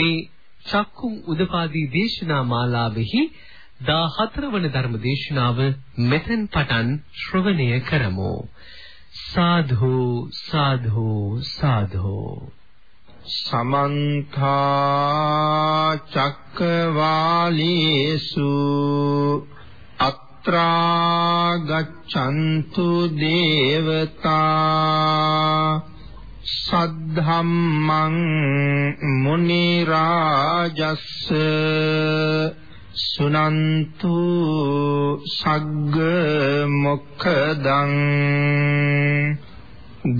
මේ චක්කුම් උදපාදී දේශනා මාලාවෙහි 14 වන ධර්ම දේශනාව මෙතෙන් පටන් ශ්‍රවණය කරමු. සාධු සාධු සාධු සමන්ත චක්කවාලේසු අත්‍රා ගච්ඡන්තු දේවතා සද්ධම්මං මුනි රාජස්ස සුනන්තු සග්ග මොක්ඛදං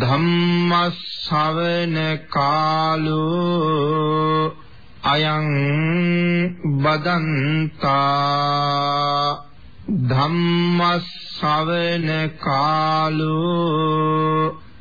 ධම්මස්සවන කාලෝ අයං බදන්තා ධම්මස්සවන කාලෝ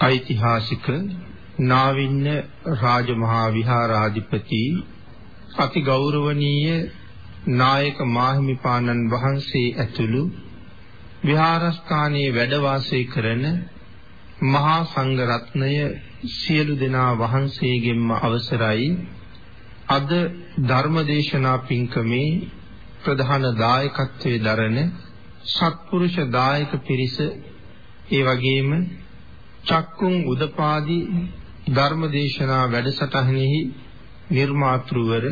ඓතිහාසික නාවින්න රාජමහා විහාරාධිපති අති ගෞරවනීය නායක මාහිමිපාණන් වහන්සේ ඇතුළු විහාරස්ථානයේ වැඩ වාසය කරන මහා සංඝ රත්නය සියලු දෙනා වහන්සේගෙන්ම අවසරයි. අද ධර්මදේශනා පින්කමේ ප්‍රධාන දායකත්වයේ දරන සත්පුරුෂ දායක පිරිස ඒ වගේම චක්කුම් උදපාදී ධර්මදේශනා වැඩසටහනෙහි නිර්මාතෘවර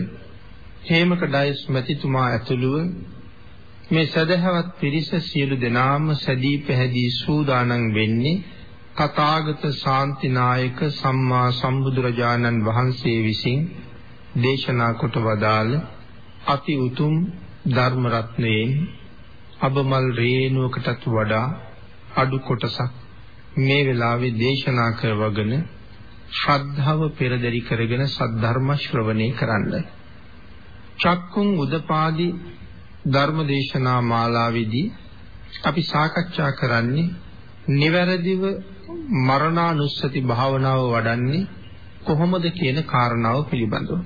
හේමක ඩයස් මැතිතුමා ඇතුළුව මේ සදහවත් පිරිස සියලු දෙනාම සැදී පැහැදී සූදානම් වෙන්නේ තථාගත ශාන්තිනායක සම්මා සම්බුදුරජාණන් වහන්සේ විසින් දේශනා කොට වදාළ අති උතුම් ධර්ම රත්නයෙන් අබමල් රේණුවකටත් වඩා අඩු කොටසක් මේ වෙලාවේ දේශනා කරවගෙන ශ්‍රද්ධාව පෙරදරි කරගෙන සද්ධර්ම ශ්‍රවණය කරන්න. චක්කුම් උදපාදි ධර්ම දේශනා මාලාවේදී අපි සාකච්ඡා කරන්නේ නිවැරදිව මරණානුස්සති භාවනාව වඩන්නේ කොහොමද කියන කාරණාව පිළිබඳව.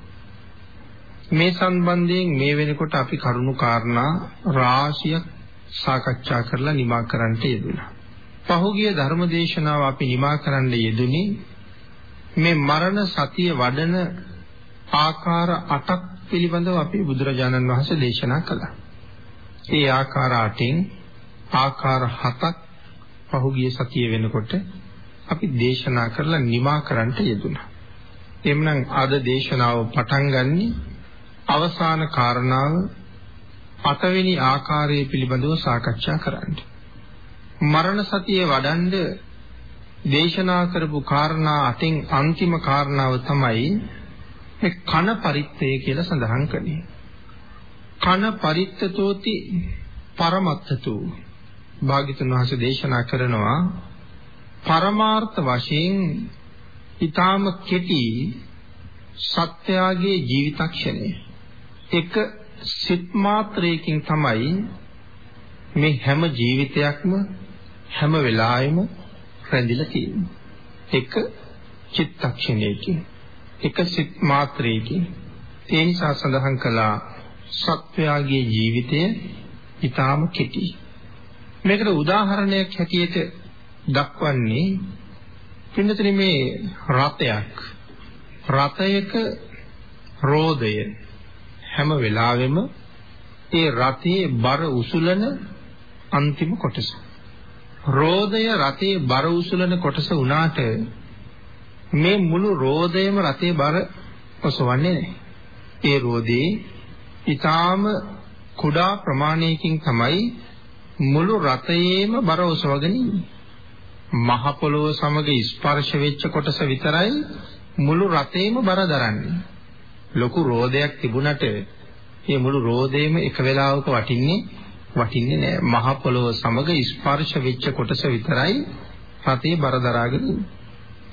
මේ සම්බන්ධයෙන් මේ වෙනකොට අපි කරුණු කාරණා රාශියක් සාකච්ඡා කරලා නිමා කරන්නට යෙදුණා. පහුගිය ධර්මදේශනාව අපි නිමා කරන්න යෙදුනේ මේ මරණ සතිය වඩන ආකාර 8ක් පිළිබඳව අපි බුදුරජාණන් වහන්සේ දේශනා කළා. ඒ ආකාර 8න් ආකාර 7ක් පහුගිය සතිය වෙනකොට අපි දේශනා කරලා නිමා කරන්නට යෙදුණා. එhmenan අද දේශනාව පටන් ගන්නේ අවසාන කාරණාව අටවෙනි ආකාරයේ පිළිබඳව සාකච්ඡා කරන්න. මරණ සතිය වඩන්ඩ දේශනා කරපු කාරණා අටින් අන්තිම කාරණාව තමයි මේ කන පරිත්තය කියලා සඳහන් කළේ. කන පරිත්තතෝති පරමත්තතු භාග්‍යතුන් වහන්සේ දේශනා කරනවා පරමාර්ථ වශයෙන් ඊටාම කෙටි සත්‍යයේ ජීවිතක්ෂණය එක සිත් මාත්‍රයකින් තමයි මේ හැම ජීවිතයක්ම හැම වෙලාවෙම රැඳිලා තියෙන්නේ. එක චිත්තක්ෂණයකින් එක සිත් මාත්‍රයකින් ඒ නිසා සඳහන් කළා සත්වයාගේ ජීවිතය ඊටාම කෙටි. මේකට උදාහරණයක් හැටියට දක්වන්නේ පින්නතනේ මේ රතයක් රතයක රෝදය හැම වෙලාවෙම ඒ රතේ බර උසුලන අන්තිම කොටස. රෝදය රතේ බර උසුලන කොටස වුණාට මේ මුළු රෝදයම රතේ බර ඔසවන්නේ නැහැ. ඒ රෝදේ ඊටාම කුඩා ප්‍රමාණයකින් තමයි මුළු රතයේම බර ඔසවගෙන ඉන්නේ. මහ පොළොව සමග ස්පර්ශ වෙච්ච කොටස විතරයි මුළු රතේම බර දරන්නේ. ලොකු රෝදයක් තිබුණට මේ මුළු රෝදේම එක වෙලාවක වටින්නේ වටින්නේ නෑ. මහ පොළොව සමග ස්පර්ශ වෙච්ච කොටස විතරයි රතේ බර දරාගෙන ඉන්නේ.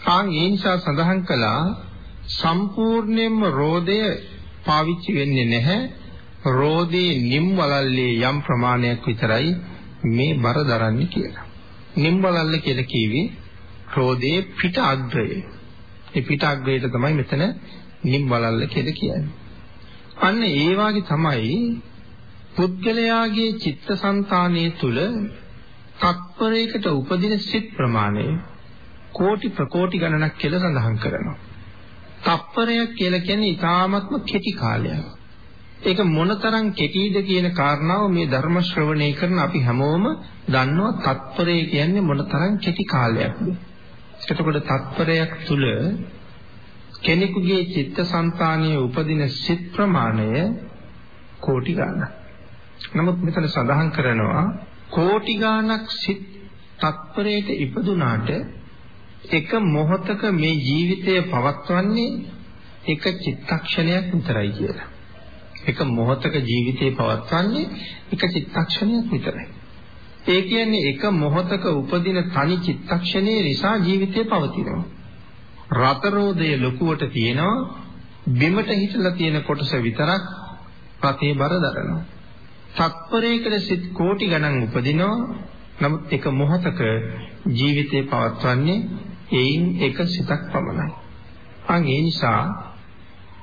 ආන් ඒ නිසා සඳහන් කළා සම්පූර්ණයෙන්ම රෝදය පාවිච්චි වෙන්නේ නැහැ. රෝදේ නිම් වලල්ලේ යම් ප්‍රමාණයක් විතරයි මේ බර දරන්නේ කියලා. නිම් වලල්ල කියලා කිව්වේ රෝදේ පිට අග්‍රය. ඒ පිට අග්‍රයට තමයි මෙතන නිම් වලල්ල කියලා කියන්නේ. අන්න ඒ වාගේ තමයි පුද්ගලයාගේ චිත්තසංතානයේ තුල තත්පරයකට උපදින සිත් ප්‍රමාණය කෝටි ප්‍රකෝටි ගණනක් කියලා සඳහන් කරනවා. තප්පරයක් කියලා කියන්නේ ඊටාත්ම කෙටි කාලයක්. ඒක මොනතරම් කෙටිද කියන කාරණාව මේ ධර්ම ශ්‍රවණය කරන අපි හැමෝම දන්නවා තත්පරය කියන්නේ මොනතරම් කෙටි කාලයක්ද. එතකොට තත්පරයක් තුල කෙනෙකුගේ චිත්තසංතානයේ උපදින සිත් ප්‍රමාණය කෝටි ගණනක්. නමුත් මෙතන සඳහන් කරනවා කෝටි ගණනක් සිත් තත්පරයක ඉපදුනාට එක මොහොතක මේ ජීවිතය පවත්වන්නේ එක චිත්තක්ෂණයක් විතරයි කියලා. එක මොහොතක ජීවිතේ පවත්වන්නේ එක චිත්තක්ෂණයක් විතරයි. ඒ කියන්නේ එක මොහොතක උපදින තනි චිත්තක්ෂණයේ නිසා ජීවිතය පවතිනවා. රතරෝදය ලොකුවට තියෙනවා බිමට හිටලා තියෙන කොටස විතරක් රතේ බර දරනවා. තත්පරයකට සිත් කෝටි ගණන් උපදිනවා. නමුත් එක මොහොතක ජීවිතේ පවත්වන්නේ එයින් එක සිතක් පමණයි. අන් ඒ නිසා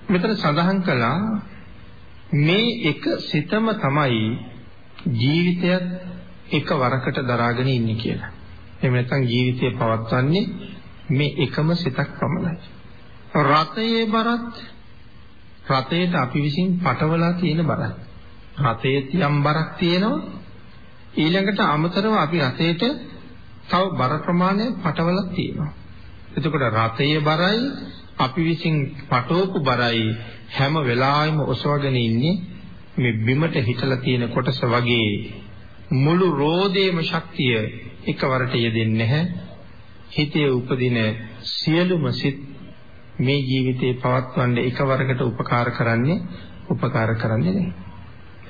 මෙතන සඳහන් කළා මේ එක සිතම තමයි ජීවිතයත් එක වරකට දරාගෙන ඉන්නේ කියලා. එහෙම නැත්නම් ජීවිතය පවත්වන්නේ මේ එකම සිතක් පමණයි. රතයේ බරත් රතේට අපි විසින් පටවලා තියෙන බරයි. රතයේ යම් බරක් තියෙනවා ඊළඟට අමතරව අපි රතේට තව බර ප්‍රමාණයක් පටවලා තියෙනවා. එතකොට රතයේ බරයි අපි විසින් පටවපු බරයි හැම වෙලාවෙම ඔසවගෙන ඉන්නේ මේ බිමට හිටලා තියෙන කොටස වගේ මුළු රෝදේම ශක්තිය එකවරට යෙදෙන්නේ නැහැ. හිතේ උපදින සියලුම සිත් මේ ජීවිතේ පවත්වන්න එකවරකට උපකාර කරන්නේ උපකාර කරන්නේ නැහැ.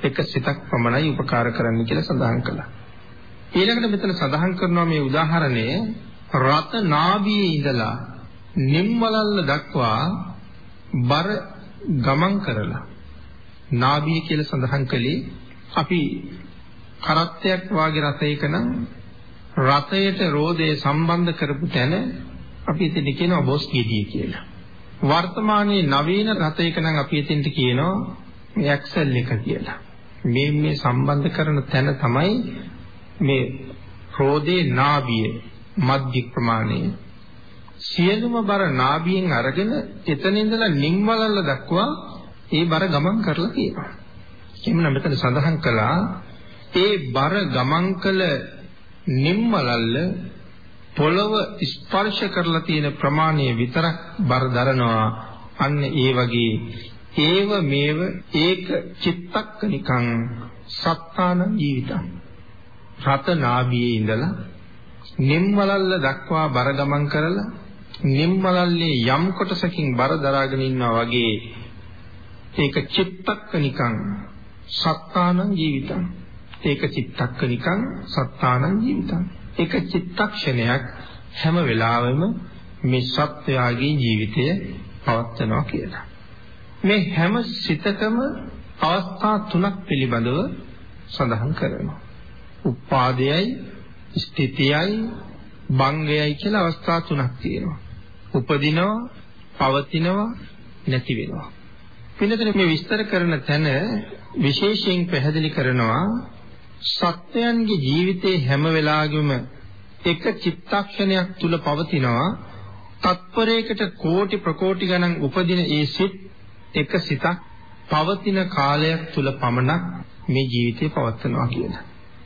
එක සිතක් පමණයි උපකාර කරන්න කියලා සඳහන් කළා. ඊළඟට මෙතන සඳහන් කරනවා මේ උදාහරණය රත නාභියේ ඉඳලා නිම්වලල්ල දක්වා බර ගමන් කරලා නාභිය කියලා සඳහන් කළේ අපි කරත්තයක් වාගේ රතයක නම් රතයට රෝදය සම්බන්ධ කරපු තැන අපි එතන කියනවා බොස් ගෙඩිය කියලා. වර්තමානයේ නවීන රතයක නම් අපි එතනට කියනවා ඇක්සල් එක කියලා. මේ මේ සම්බන්ධ කරන තැන තමයි මේ රෝදේ නාභිය මධ්‍ය ප්‍රමාණය. සියලුම බර නාභියෙන් අරගෙන එතන ඉඳලා නිම්වලල්ල දක්වා ඒ බර ගමන් කරලා තියෙනවා. එමුනම් මෙතන සඳහන් කළා ඒ බර ගමන් කළ නිම්වලල්ල පොළව ස්පර්ශ කරලා තියෙන ප්‍රමාණය විතරක් බර දරනවා අන්න ඒ වගේ ඒව මේව ඒක චිත්තක්කනිකං සත්තාන ජීවිතං. රතනාභියේ ඉඳලා නිම්වලල්ල දක්වා බර ගමන් කරලා නිම්වලල්ලේ යම් කොටසකින් බර දරාගෙන ඉන්නා වගේ ඒක චිත්තක්කනිකං සත්තාන ජීවිතං. ඒක චිත්තක්කනිකං සත්තාන ජීවිතං. එක චිත්තක්ෂණයක් හැම වෙලාවෙම මේ සත්වයාගේ ජීවිතය පවත්වනවා කියලා. මේ හැම සිතකම අවස්ථා තුනක් පිළිබඳව සඳහන් කරනවා. උපාදයයි, ස්ථිතියයි, භංගයයි කියලා අවස්ථා තුනක් තියෙනවා. උපදිනවා, පවතිනවා, නැති වෙනවා. පින්නතර මේ විස්තර කරන තැන විශේෂයෙන් පැහැදිලි කරනවා සත්‍යයන්ගේ ජීවිතේ හැම වෙලාවෙම එක චිත්තක්ෂණයක් තුල පවතිනවා තත්පරයකට කෝටි ප්‍රකෝටි ගණන් උපදින ඒ සිත් එක සිතක් පවතින කාලයක් තුල පමණක් මේ ජීවිතේ පවත්නවා කියලා.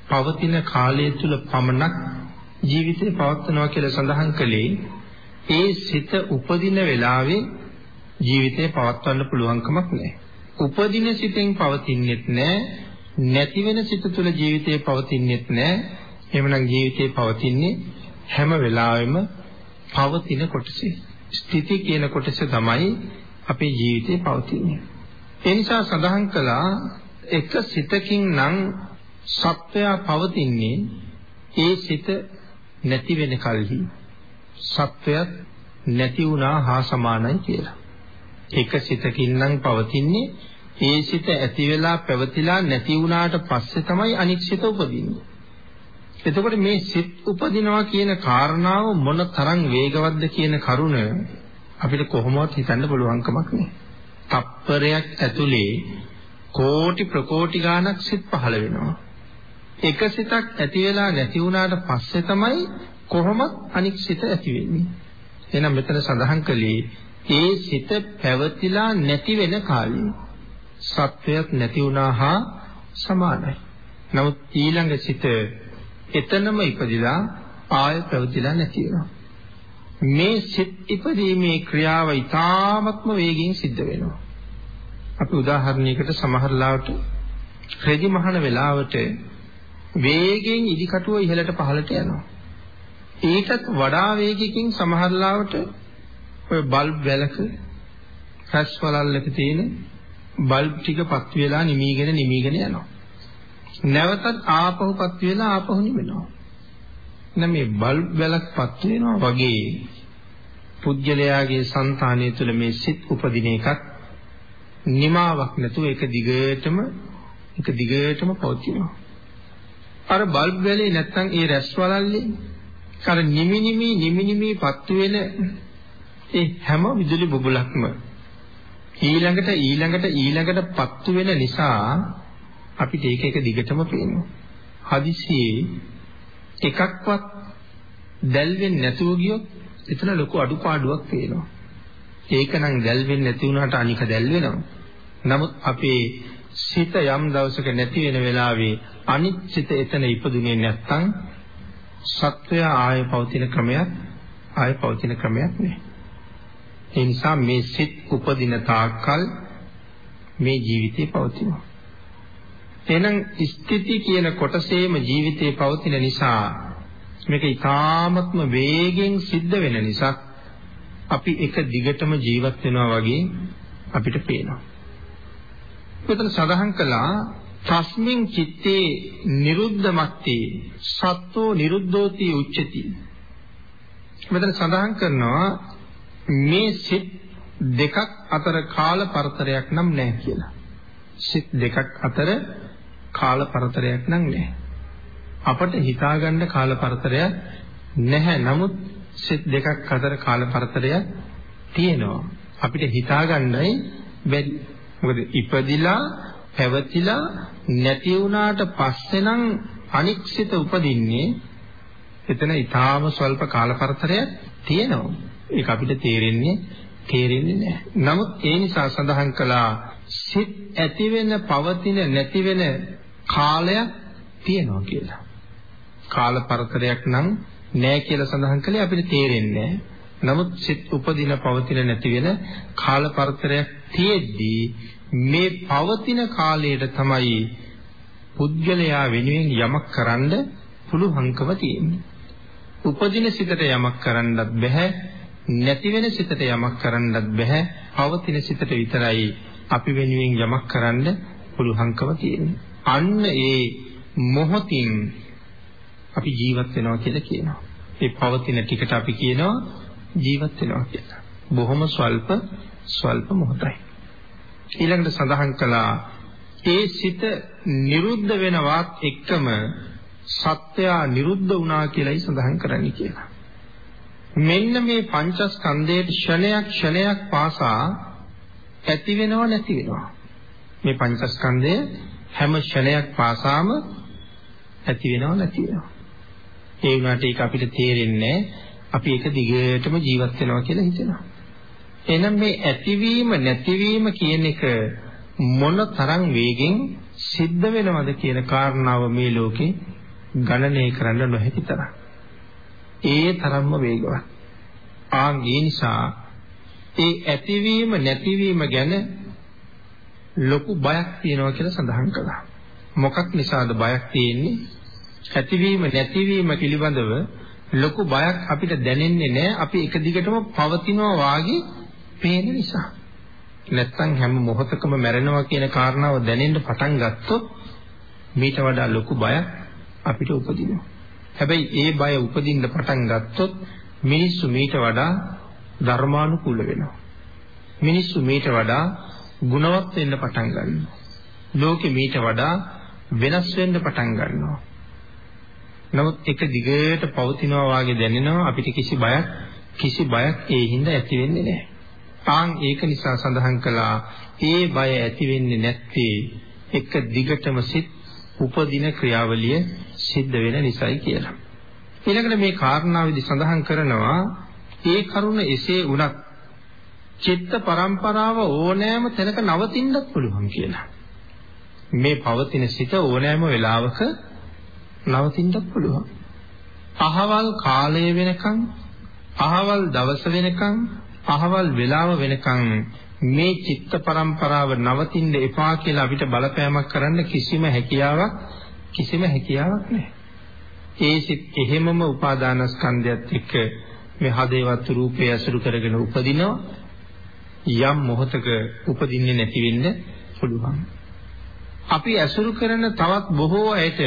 පවතින කාලය තුල පමණක් ජීවිතේ පවත්නවා කියලා සඳහන් කළේ ඒ සිත උපදින වෙලාවේ ජීවිතේ පවත්වන්න පුළුවන්කමක් නැහැ. උපදින සිතෙන් පවතින්නේත් නැහැ නැති වෙන සිත තුළ ජීවිතේ පවතින්නේත් නැහැ. එහෙමනම් ජීවිතේ පවතින්නේ හැම වෙලාවෙම පවතින කොටසේ. ස්ථಿತಿ කියන කොටස තමයි අපේ ජීවිතේ පවතින්නේ. ඒ නිසා සඳහන් කළා එක සිතකින් නම් සත්වයා පවතින්නේ ඒ සිත නැති වෙන කල්හි සත්වයක් නැති වුණා හා සමානයි කියලා. එක සිතකින් නම් පවතින්නේ ඒ සිත ඇති වෙලා පැවතිලා නැති වුණාට පස්සේ තමයි අනික් සිත උපදින්නේ. එතකොට මේ සිත් උපදිනවා කියන කාරණාව මොන තරම් වේගවත්ද කියන කරුණ අපිට කොහොමවත් හිතන්න පුළුවන් කමක් නෑ. තප්පරයක් ඇතුලේ කෝටි ප්‍රකෝටි ගාණක් සිත් පහළ වෙනවා. එක සිතක් ඇති වෙලා නැති වුණාට පස්සේ තමයි කොහොමත් අනික් සිත ඇති වෙන්නේ. එහෙනම් මෙතන සඳහන් කළේ ඒ සිත පැවතිලා නැති වෙන කාලේ සත්වයක් නැති වුණා හා සමානයි. නමුත් ඊළඟ සිත එතනම ඉපදිලා ආය පැවතිලා නැති වෙනවා. මේ සිත් ඉපදීමේ ක්‍රියාව ඊ타ත්ම වේගයෙන් සිද්ධ වෙනවා. අපි උදාහරණයකට සමහර ලාවට රෙදි මහන වෙලාවට වේගයෙන් ඉදිකටුව ඉහළට පහළට යනවා. ඒකත් වඩා වේගකින් සමහර ලාවට ඔය බල්බ් වැලක රැස් වලල්ලක තියෙන බල්බ් ටික පත් වෙලා නිමීගෙන නිමීගෙන යනවා. නැවතත් ආපහු පත් වෙලා ආපහු නිවෙනවා. නම් මේ බල්බ් වැලක් පත් වෙනවා වගේ පුජ්‍යලයාගේ సంతානය තුළ මේ සිත් උපදින එකක් නිමාවක් නැතුව එක දිගටම එක දිගටම පවතිනවා. අර බල්බ් වැලේ නැත්තම් ඒ රැස් වලල්ලේ අර නිමි නිමි නිමි නිමි පත් වෙන ඒ හැම විදුලි බුබුලක්ම ඊළඟට ඊළඟට ඊළඟට පත්තු වෙන නිසා අපිට ඒක එක දිගටම පේනවා. හදිසියේ එකක්වත් දැල් වෙන්නේ නැතුව ගියොත් එතන ලොකු අඩුපාඩුවක් පේනවා. ඒක නම් දැල් වෙන්නේ නැති වුණාට අනික දැල් වෙනවා. නමුත් අපේ සිත යම් දවසක නැති වෙන වෙලාවේ අනිත් සිත එතන ඉපදුනේ නැත්තම් සත්වය ආය පවතින ක්‍රමයක් ආය පවතින ක්‍රමයක් නෑ. ඒ නිසා මේ සිත් උපදින තාක්කල් මේ ජීවිතේ පවතිනවා. එහෙනම් ස්ථಿತಿ කියන කොටසේම ජීවිතේ පවතින නිසා මේක ඊ타ත්ම වේගෙන් සිද්ධ වෙන නිසා අපි එක දිගටම ජීවත් වෙනවා වගේ අපිට පේනවා. මෙතන සඳහන් කළා තස්මින් චිත්තේ නිරුද්ධ මත්තේ සත්වෝ නිරුද්ධෝති උච්චති. මෙතන සඳහන් කරනවා මේ සිත් දෙකක් අතර කාල පරතරයක් නම් නැහැ කියලා. සිත් දෙකක් අතර කාල පරතරයක් නම් නැහැ. අපට හිතාගන්න කාල පරතරයක් නැහැ. නමුත් සිත් දෙකක් අතර කාල පරතරයක් තියෙනවා. අපිට හිතාගන්නයි බැරි. මොකද ඉපදිලා පැවතිලා නැති වුණාට පස්සේ නම් අනික් සිත උපදින්නේ එතන ඊටාම ස්වල්ප කාල පරතරයක් තියෙනවා. ඒක අපිට තේරෙන්නේ තේරෙන්නේ නැහැ. නමුත් ඒ නිසා සඳහන් කළා සිත් ඇති වෙන පවතින නැති වෙන කාලයක් තියෙනවා කියලා. කාල පරතරයක් නම් නෑ කියලා සඳහන් කළේ අපිට තේරෙන්නේ නමුත් සිත් උපදින පවතින නැති වෙන කාල පරතරයක් තියෙද්දී මේ පවතින කාලයට තමයි පුද්ගලයා වෙනුවෙන් යමක් කරන්න පුළුවන්කම තියෙන්නේ. උපදින සිතට යමක් කරන්නත් බෑ නැති වෙන සිතට යමක් කරන්නත් බෑ පවතින සිතට විතරයි අපි වෙනුවෙන් යමක් කරන්න පුළුවන්කම තියෙන්නේ. අන්න ඒ මොහොතින් අපි ජීවත් වෙනවා කියලා කියනවා. ඒ පවතින ටිකට අපි කියනවා ජීවත් වෙනවා කියලා. බොහොම ස්වල්ප ස්වල්ප මොහොතයි. ඊළඟට සඳහන් කළා ඒ සිත නිරුද්ධ වෙනවත් එක්කම සත්‍යය නිරුද්ධ වුණා කියලායි සඳහන් කරන්නේ කියලා. මෙන්න මේ පංචස්කන්ධයේ ක්ෂණයක් ක්ෂණයක් පාසා ඇති වෙනව නැති වෙනවා. මේ පංචස්කන්ධය හැම ක්ෂණයක් පාසාම ඇති වෙනව නැති වෙනවා. ඒ වුණාට ඒක අපිට තේරෙන්නේ අපි ඒක දිගටම ජීවත් වෙනවා කියලා හිතෙනවා. එහෙනම් මේ ඇතිවීම නැතිවීම කියන එක මොන තරම් වේගෙන් සිද්ධ වෙනවද කියන කාරණාව මේ ලෝකේ ගණනය කරන්න නොහැකි තරම්. ඒ තරම්ම වේගවත්. ආන් ඒ නිසා ඒ ඇතිවීම නැතිවීම ගැන ලොකු බයක් තියෙනවා කියලා සඳහන් කළා. මොකක් නිසාද බයක් තියෙන්නේ? ඇතිවීම නැතිවීම පිළිබඳව ලොකු බයක් අපිට දැනෙන්නේ නැහැ. අපි එක දිගටම පවතිනවා වාගේ පේන නිසා. නැත්තම් හැම මොහොතකම මැරෙනවා කියන කාරණාව දැනෙන්න පටන් ගත්තොත් මීට වඩා ලොකු බයක් අපිට උපදිනවා. හැබැයි ඒ බය උපදින්න පටන් ගත්තොත් මිනිස්සු මීට වඩා ධර්මානුකූල වෙනවා. මිනිස්සු මීට වඩා ගුණවත් වෙන්න පටන් ගන්නවා. ලෝකෙ මීට වඩා වෙනස් වෙන්න පටන් ගන්නවා. නමුත් එක දිගට පවතිනවා වාගේ දැනෙනවා අපිට කිසි බයක් කිසි බයක් ඒ හින්දා ඇති වෙන්නේ නැහැ. තාන් ඒක නිසා සඳහන් කළා ඒ බය ඇති වෙන්නේ නැත්තේ එක දිගටම සිත් උපදින ක්‍රියාවලිය සිද්ධ වෙන නිසායි කියලා. ඊළඟට මේ කාරණාවේදී සඳහන් කරනවා ඒ කරුණ එසේ වුණත් චිත්ත පරම්පරාව ඕනෑම තැනක නවතින්නත් පුළුවන් කියලා. මේ පවතින සිත ඕනෑම වෙලාවක නවතින්නත් පුළුවන්. අහවල් කාලය වෙනකන් අහවල් දවස වෙනකන් අහවල් වෙලාව වෙනකන් මේ චිත්ත පරම්පරාව නවතින්න එපා කියලා අපිට බලපෑමක් කරන්න කිසිම හැකියාවක් කිසිම හැකියාවක් නැහැ. ඒ සිත් එහෙමම උපාදානස්කන්ධයත් එක්ක මේ හදේවත් රූපය අසුරු කරගෙන උපදිනවා යම් මොහතක උපදින්නේ නැති වෙන්න පුළුවන්. අපි අසුරු කරන තවත් බොහෝ අයට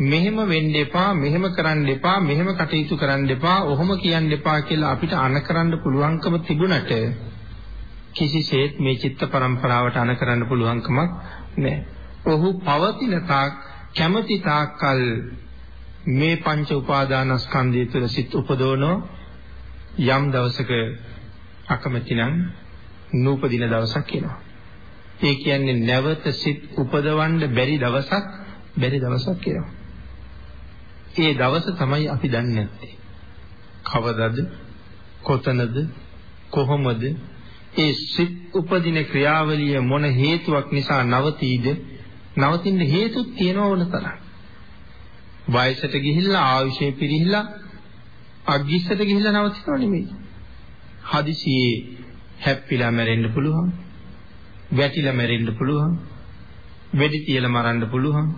මෙහෙම වෙන්න එපා මෙහෙම කරන්න එපා මෙහෙම කටයුතු කරන්න එපා ඔහොම කියන්න එපා කියලා අපිට අන කරන්න පුළුවන්කම තිබුණට කිසිසේත් මේ චිත්ත පරම්පරාවට අන කරන්න පුළුවන්කමක් නැහැ. ඔහු පවතින තාක් කැමැති තාක්කල් මේ පංච උපාදානස්කන්ධය තුළ සිත් උපදවනෝ යම් දවසක අකමැති නම් නූපදින දවසක් එනවා. ඒ කියන්නේ නැවත සිත් උපදවන්න බැරි දවසක් බැරි දවසක් එනවා. ඒ දවස තමයි අපි දන්නේ නැත්තේ. කවදද? කොතනද? කොහොමද? ඒ සිත් උපදින ක්‍රියාවලිය මොන හේතුවක් නිසා නවතීද? නවතින්න හේතුත් තියෙනව ඕන තරම්. වයසට ගිහිල්ලා ආයුෂය පිරිහිලා අග්ගිස්සට ගිහිල්ලා නවතිනව නෙමෙයි. හදිසියේ හැප්පිලා මැරෙන්න පුළුවන්. වැටිලා මැරෙන්න පුළුවන්. වෙඩි තියලා මරන්න පුළුවන්.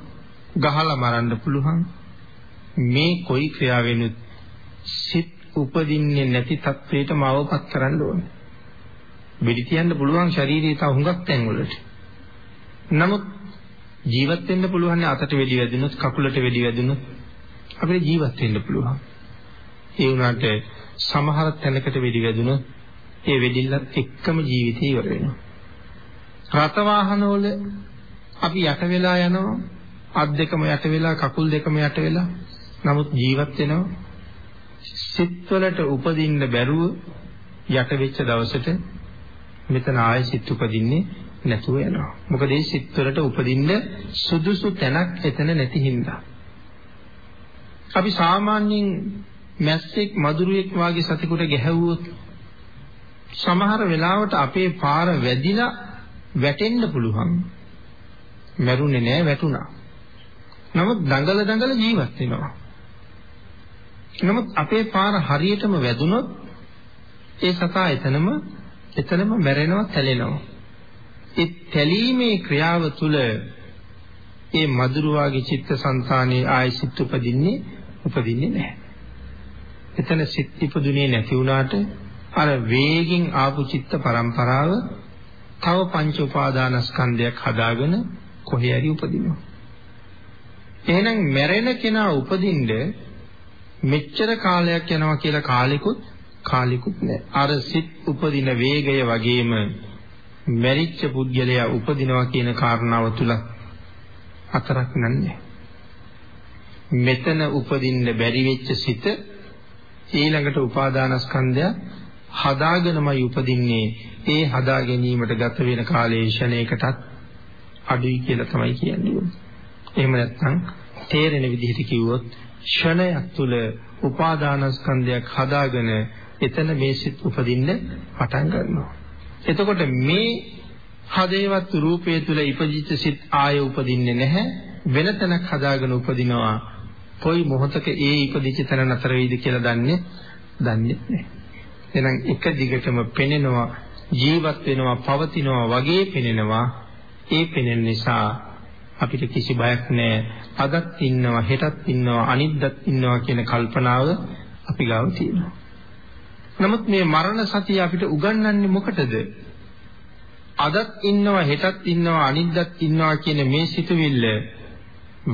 ගහලා මරන්න පුළුවන්. මේ කොයි ක්‍රියාවෙනුත් සිත් උපදින්නේ නැති තත්වයට මාවපත් කරන්න ඕනේ. වෙඩි තියන්න පුළුවන් ශරීරයේ තව හුඟක් තැන්වලට. නමුත් ජීවත් වෙන්න පුළුවන් අතට වෙඩි වැදුනොත් කකුලට වෙඩි වැදුනොත් අපිට ජීවත් වෙන්න පුළුවන්. ඒ වුණාට සමහර තැනකට වෙඩි වැදුනොත් ඒ වෙඩිල්ලත් එක්කම ජීවිතේ ඉවර වෙනවා. රත වාහනවල අපි යට වෙලා යනවා අත් දෙකම යට වෙලා කකුල් දෙකම යට වෙලා නමුත් ජීවත් වෙනවා සිත්වලට උපදින්න බැරුව යට වෙච්ච දවසට මෙතන ආයෙ සිත් උපදින්නේ නැතුව යනවා. මොකද මේ සිත්වලට උපදින්න සුදුසු තැනක් එතන නැති හින්දා. අපි සාමාන්‍යයෙන් මැස්සෙක් මදුරුවෙක් වාගේ සතෙකුට ගැහැව්වොත් සමහර වෙලාවට අපේ පාර වැදිලා වැටෙන්න පුළුවන්. මැරුණේ නෑ වැටුණා. නමුත් දඟල දඟල ජීවත් වෙනවා. නමුත් අපේ පාර හරියටම වැදුනොත් ඒ සතා එතනම එතනම මැරෙනවා තැලෙනවා. ඒ තැලීමේ ක්‍රියාව තුළ ඒ මధుරවාගේ චිත්තසංතානයේ ආයසිත උපදින්නේ උපදින්නේ නැහැ. එතන සිත් ඉපදුනේ නැති වුණාට අර වේගින් ආපු චිත්ත පරම්පරාව තව පංච උපාදානස්කන්ධයක් හදාගෙන කොහේ හරි උපදිනවා. එහෙනම් මැරෙන කෙනා උපදින්න මෙච්චර කාලයක් යනවා කියලා කාලෙකුත් කාලෙකුත් නැහැ. අර සිත් උපදින වේගය වගේම මැරිච්ච පුද්ගලයා උපදිනවා කියන කාරණාව තුල හතරක් නන්නේ. මෙතන උපදින්න බැරි වෙච්ච සිත ඊළඟට උපාදානස්කන්ධය හදාගෙනමයි උපදින්නේ. ඒ හදා ගැනීමට ගත වෙන කාලයේ ෂණයකටත් අඩුයි කියලා තමයි කියන්නේ. එහෙම නැත්නම් තේරෙන විදිහට කිව්වොත් ෂණයක් තුල උපාදානස්කන්ධයක් හදාගෙන එතන මේ සිත් උපදින්න පටන් ගන්නවා. එතකොට මේ හදේවත් රූපයේ තුල ඉපදිච්ච සිත් ආය උපදින්නේ නැහැ වෙන තැනක් හදාගෙන උපදිනවා. කොයි මොහොතක ඒ ඉපදිච්ච තැන නතර වෙයිද කියලා දන්නේ දන්නේ නැහැ. එහෙනම් එක දිගටම පෙනෙනවා ජීවත් වෙනවා පවතිනවා වගේ පෙනෙනවා ඒ පෙනෙන නිසා අපිට කිසි බයක් නැහැ අදත් ඉන්නවා හෙටත් ඉන්නවා අනිද්දත් ඉන්නවා කියන කල්පනාව අපි ගාව තියෙනවා නමුත් මේ මරණ සතිය අපිට උගන්වන්නේ මොකටද? අදත් ඉන්නවා හෙටත් ඉන්නවා අනිද්දත් ඉන්නවා කියන මේ සිතුවිල්ල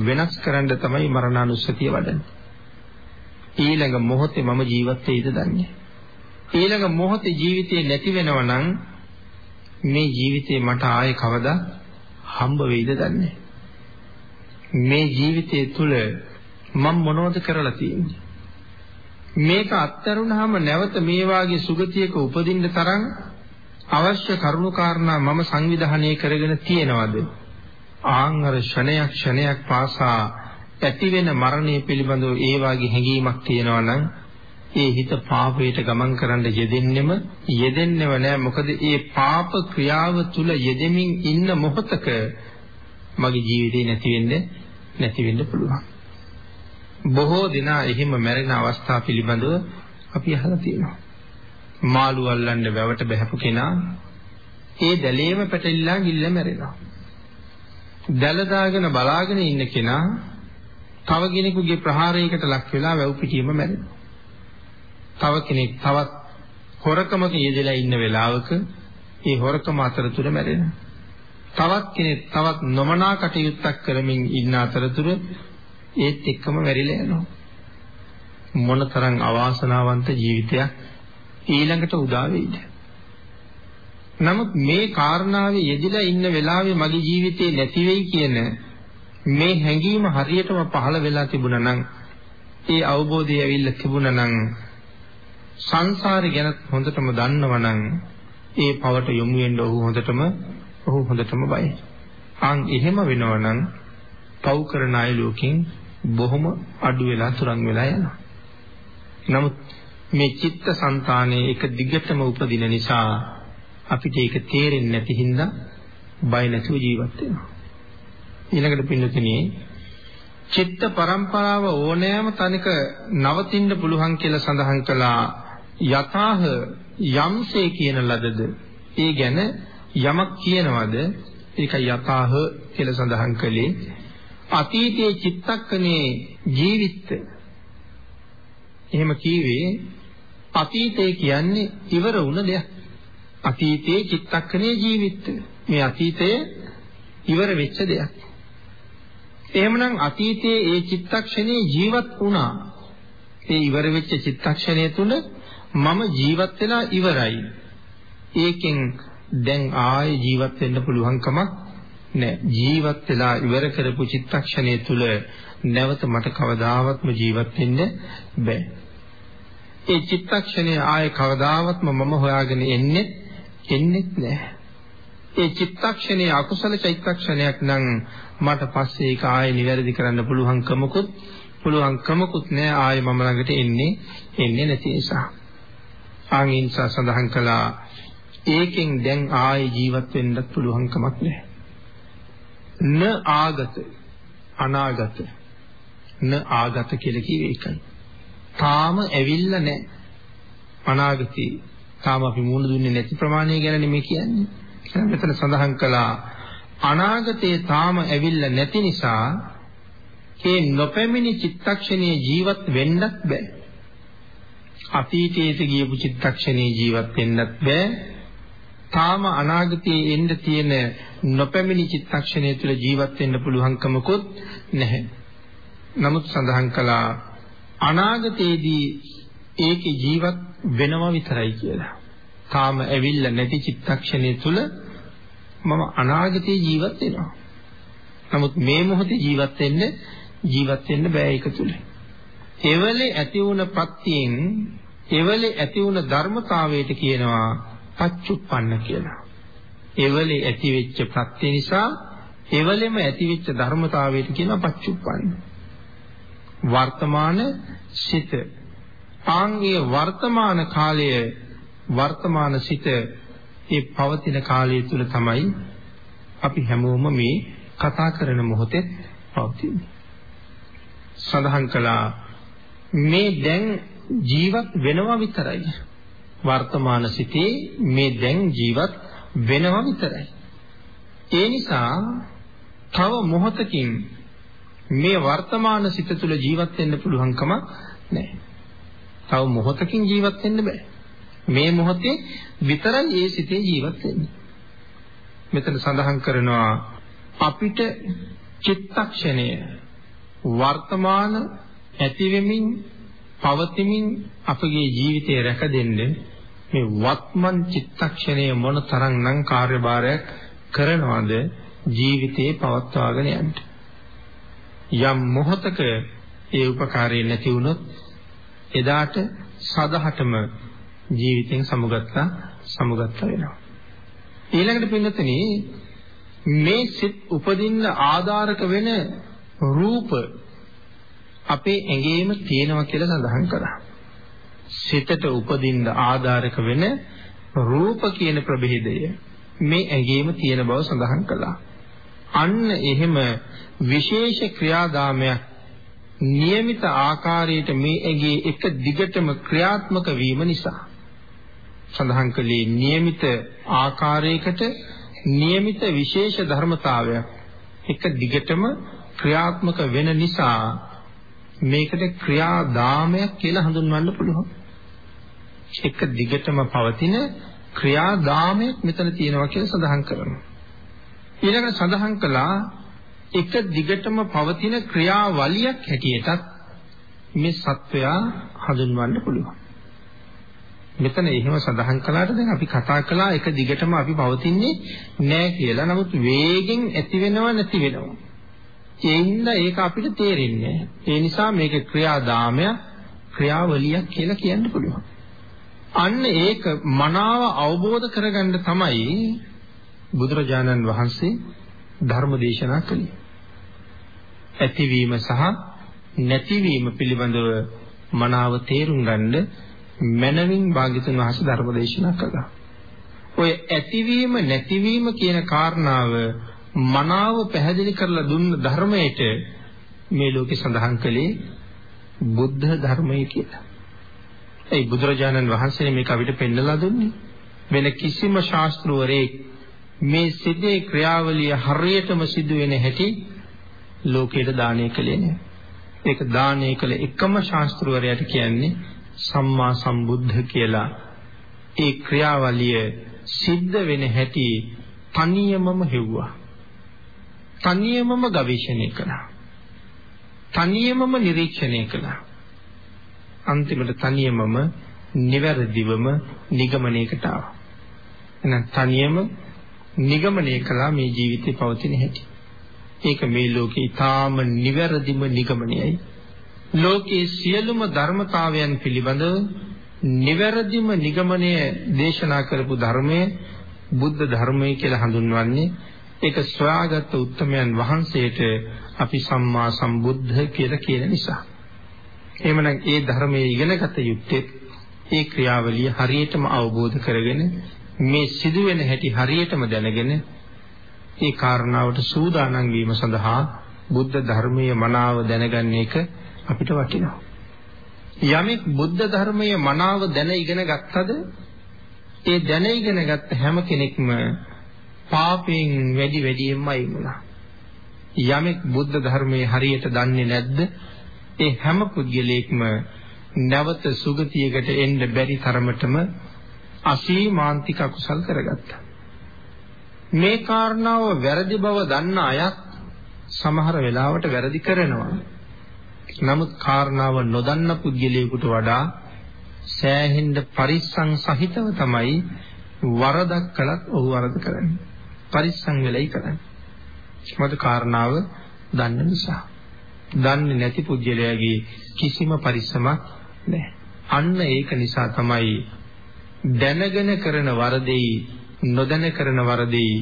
වෙනස් කරන්න තමයි මරණානුස්සතිය වඩන්නේ. ඊළඟ මොහොතේ මම ජීවත් වෙයිද දන්නේ. ඊළඟ මොහොතේ ජීවිතේ නැති වෙනවා නම් මේ ජීවිතේ මට ආයේ කවදා හම්බ වෙයිද දන්නේ. මේ ජීවිතයේ තුල මම මොනවද කරලා තියෙන්නේ? මේක අත්හැරුණාම නැවත මේ වාගේ සුගතියක උපදින්න තරම් අවශ්‍ය කරුණු කාරණා මම සංවිධානය කරගෙන තියනවාද ආන් අර ක්ෂණයක් ක්ෂණයක් පාසා ඇති වෙන මරණය පිළිබඳව ඒ වාගේ හැඟීමක් තියෙනවා නම් ඒ හිත පාපයට ගමන් කරන්න යෙදෙන්නෙම යෙදෙන්නේව නෑ මොකද ඒ පාප ක්‍රියාව තුල යෙදෙමින් ඉන්න මොහොතක මගේ ජීවිතේ නැති වෙන්නේ නැති වෙන්න පුළුවන් බොහෝ දෙනා එහෙම මැරෙන අවස්ථා පිළිබඳව අපි අහලා තියෙනවා. මාළු අල්ලන්න වැවට බහැපු කෙනා ඒ දැලේම පැටලිලා ගිල්ල මැරෙනවා. දැල දාගෙන බලාගෙන ඉන්න කෙනා තව කෙනෙකුගේ ප්‍රහාරයකට ලක් වෙලා වැව් පිටියෙම මැරෙනවා. තව කෙනෙක් තවත් හොරකමක යෙදලා ඉන්න වෙලාවක ඒ හොරකම අතරතුර මැරෙනවා. තවත් කෙනෙක් තවත් නොමනා කටයුත්තක් කරමින් ඉන්න අතරතුර ඒත් එක්කම වැරිලා යනවා. මොනතරම් අවාසනාවන්ත ජීවිතයක් ඊළඟට උදා වෙයිද? නමුත් මේ කාරණාවේ යෙදිලා ඉන්න වෙලාවේ මගේ ජීවිතේ නැති වෙයි කියන මේ හැඟීම හරියටම පහළ වෙලා තිබුණා නම් ඒ අවබෝධය ඇවිල්ලා තිබුණා නම් සංසාරේ ගැන හොඳටම දන්නවා නම් ඒ පවට යොමු වෙන්න ඔහු හොඳටම ඔහු හොඳටම බයයි. ආන් එහෙම වෙනවා නම් පව් කරන අය ලෝකෙන් බොහොම අඩු වෙලා තුරන් වෙලා යනවා. නමුත් මේ චිත්ත સંතානයේ එක දිගටම උපදින නිසා අපිට ඒක තේරෙන්නේ නැති හින්දා බය නැතුව ජීවත් වෙනවා. ඊළඟට පින්නතුනේ චිත්ත පරම්පරාව ඕනෑම තැනක නවතින්න පුළුවන් කියලා සඳහන් කළා යථාහ යම්සේ කියන ලදද ඒ ගැන යමක් කියනවද ඒක යථාහ කියලා සඳහන් කළේ අතීතයේ චිත්තක්කනේ ජීවිත එහෙම කීවේ අතීතය කියන්නේ ඉවර වුණ දෙයක්. අතීතයේ චිත්තක්කනේ ජීවිත. මේ අතීතය ඉවර වෙච්ච දෙයක්. එහෙමනම් අතීතයේ ඒ චිත්තක්ෂණේ ජීවත් වුණා. ඒ ඉවර වෙච්ච චිත්තක්ෂණය තුල මම ජීවත් වෙලා ඉවරයි. ඒකෙන් දැන් ආයේ ජීවත් වෙන්න පුළුවන් කමක් නෑ ජීවත් වෙලා ඉවර කරපු චිත්තක්ෂණය තුල නැවත මට කවදාවත්ම ජීවත් වෙන්න බෑ. ඒ චිත්තක්ෂණය ආයේ කවදාවත්ම මම හොයාගෙන එන්නේ එන්නේ නැහැ. ඒ චිත්තක්ෂණයේ අකුසල චෛත්තක්ෂණයක් නම් මට පස්සේ ඒක ආයේ නිවැරදි කරන්න පුළුවන්කමකුත් පුළුවන්කමකුත් නෑ ආයේ මම ළඟට එන්නේ එන්නේ නැති නිසා. ආන්ින්සා සඳහන් කළා ඒකෙන් දැන් ආයේ ජීවත් වෙන්නත් පුළුවන්කමක් නැහැ. න ආගත අනාගත න ආගත කියලා කිව්වේ ඒකයි. තාම ඇවිල්ලා නැහැ. අනාගතේ තාම අපි මුණ දුන්නේ නැති ප්‍රමාණය ගැන නෙමෙයි කියන්නේ. එහෙනම් මෙතන සඳහන් කළා අනාගතේ තාම ඇවිල්ලා නැති නිසා ඒ නොපැමිණි චිත්තක්ෂණයේ ජීවත් වෙන්නත් බෑ. අතීතයේ ගියපු චිත්තක්ෂණයේ ජීවත් වෙන්නත් බෑ. තාම අනාගතයේ එන්න තියෙන නොපැමිණි චිත්තක්ෂණය තුළ ජීවත් වෙන්න පුළුවන්කමකුත් නැහැ. නමුත් සඳහන් කළා අනාගතයේදී ඒකේ ජීවත් වෙනවා විතරයි කියලා. තාම ඇවිල්ලා නැති චිත්තක්ෂණය තුළ මම අනාගතේ ජීවත් වෙනවා. නමුත් මේ මොහොතේ ජීවත් වෙන්න ජීවත් වෙන්න බෑ ඒක තුල. එවලේ ඇති වුණ ප්‍රත්‍යයෙන් එවලේ ඇති වුණ ධර්මතාවයට කියනවා පච්චුප්පන්න කියලා. එවලේ ඇති වෙච්ච ප්‍රත්‍ය නිසා එවලෙම ඇති වෙච්ච ධර්මතාවයට කියනවා පච්චුප්පන්න. වර්තමාන සිත ආන්ගේ වර්තමාන කාලය වර්තමාන සිත ඒ පවතින කාලය තුල තමයි අපි හැමෝම මේ කතා කරන මොහොතේ පවතින්නේ. සඳහන් කළා මේ දැන් ජීවත් වෙනවා විතරයි. වර්තමාන සිතේ මේ දැන් ජීවත් වෙනවා විතරයි. ඒ නිසා තව මොහොතකින් මේ වර්තමාන සිත තුළ ජීවත් වෙන්න පුළුවන් කමක් නැහැ. තව මොහොතකින් ජීවත් වෙන්න බෑ. මේ මොහොතේ විතරයි ඒ සිතේ ජීවත් වෙන්නේ. මෙතන සඳහන් කරනවා අපිට චිත්තක්ෂණය වර්තමාන ඇතිවෙමින් පවතිමින් අපගේ ජීවිතය රැකදෙන්න මේ වත්මන් චිත්තක්ෂණය මොන තරම්නම් කාර්යභාරයක් කරනවද ජීවිතේ පවත්වාගෙන යන්න. යම් මොහතක ඒ උපකාරය නැති වුණොත් එදාට සදහටම ජීවිතෙන් සමුගත්තා සමුගත්තා වෙනවා. ඊළඟට පින්නතනි මේ සිත් උපදින්න ආධාරක වෙන රූප අපේ ඇඟේම තියෙනවා කියලා සඳහන් කරා. සිතට උපදින්න ආධාරක වෙන රූප කියන ප්‍රභේදය මේ ඇඟේම තියෙන බව සඳහන් කළා. අන්න එහෙම විශේෂ ක්‍රියාදාමයක් નિયમિત ආකාරයට මේ ඇඟේ එක දිගටම ක්‍රියාත්මක වීම නිසා සඳහන් කළේ નિયમિત ආකාරයකට નિયમિત විශේෂ ධර්මතාවයක් එක දිගටම ක්‍රියාත්මක වෙන නිසා මේකට ක්‍රියාදාමයක් කියලා හඳුන්වන්න පුළුවන්. එක දිගටම පවතින ක්‍රියාදාමයක් මෙතන තියෙනවා කියලා සඳහන් කරනවා. ඊළඟට සඳහන් කළා එක දිගටම පවතින ක්‍රියාවලියක් හැටියටත් මේ සත්වයා හඳුන්වන්න පුළුවන්. මෙතන එහෙම සඳහන් කළාට දැන් අපි කතා කළා එක දිගටම අපි පවතින්නේ නැහැ කියලා. නමුත් වේගෙන් ඇති වෙනව නැති වෙනව. ඒින්ද ඒක අපිට තේරෙන්නේ ඒ නිසා මේක ක්‍රියාදාමයක් ක්‍රියාවලියක් කියලා කියන්න පුළුවන්. අන්න ඒක මනාව අවබෝධ කරගන්න තමයි බුදුරජාණන් වහන්සේ ධර්ම දේශනා කළේ. ඇතිවීම සහ නැතිවීම පිළිබඳව මනාව තේරුම් ගන්න මනවින් භාග්‍යතුන් වහන්සේ ධර්ම දේශනා කළා. ඔය ඇතිවීම නැතිවීම කියන කාරණාව මනාව පැහැදිලි කරලා දුන්න ධර්මයට මේ ලෝකේ සඳහන් කළේ බුද්ධ ධර්මය කියලා. ඒ බුදුරජාණන් වහන්සේ මේක අපිට පෙන්නලා දුන්නේ. වෙන කිසිම ශාස්ත්‍රවරයෙක් මේ සිදේ ක්‍රියාවලිය හරියටම සිදු වෙන හැටි ලෝකයට දානය කළේ නෑ. ඒක දානය කළ එකම ශාස්ත්‍රවරයාට කියන්නේ සම්මා සම්බුද්ධ කියලා ඒ ක්‍රියාවලිය සිද්ධ වෙන හැටි තනියමම හෙව්වා. තනියමම ගවේෂණය කළා. තනියමම නිරීක්ෂණය කළා. අන්තිමට තනියමම නිවැරදිවම නිගමනයකට ආවා. එහෙනම් තනියම නිගමනය කළා මේ ජීවිතේ පවතින හැටි. ඒක මේ ලෝකේ ඊටාම නිවැරදිම නිගමනයයි. ලෝකයේ සියලුම ධර්මතාවයන් පිළිබඳව නිවැරදිම නිගමනය දේශනා කරපු ධර්මය බුද්ධ ධර්මය කියලා හඳුන්වන්නේ ඒක සොයාගත් උත්තමයන් වහන්සේට අපි සම්මා සම්බුද්ධ කියලා කියන නිසා. එහෙමනම් ඒ ධර්මයේ ඉගෙනගත යුත්තේ ඒ ක්‍රියාවලිය හරියටම අවබෝධ කරගෙන මේ සිදුවෙන හැටි හරියටම දැනගෙන ඒ කාරණාවට සූදානම් වීම සඳහා බුද්ධ ධර්මයේ මනාව දැනගන්න එක අපිට වටිනවා. යමෙක් බුද්ධ ධර්මයේ මනාව දැන ඉගෙන ගත්තද ඒ දැන ඉගෙන ගත්ත හැම කෙනෙක්ම පාපයෙන් වැඩි වැඩියෙන්ම අයිමුණා. යමෙක් බුද්ධ ධර්මයේ හරියට දන්නේ නැද්ද? ඒ හැම පුද්ගලයෙක්ම නැවත සුගතියකට එන්න බැරි තරමටම අසීමාන්තික අකුසල් කරගත්තා. මේ කාරණාව වැරදි බව දන්න අයත් සමහර වෙලාවට වැරදි කරනවා. නමුත් කාරණාව නොදන්න පුද්ගලයෙකුට වඩා සෑහෙන්න පරිස්සම් සහිතව තමයි වරදක් කළත් ඔහු වරද කරන්නේ. පරිස්සම් වෙලයි කරන්නේ. මොකද කාරණාව දන්න නිසා. දන්නේ නැති පුද්ගලයාගේ කිසිම පරිස්සමක් නැහැ. අන්න ඒක නිසා තමයි දැනගෙන කරන වරදෙයි නොදැන කරන වරදෙයි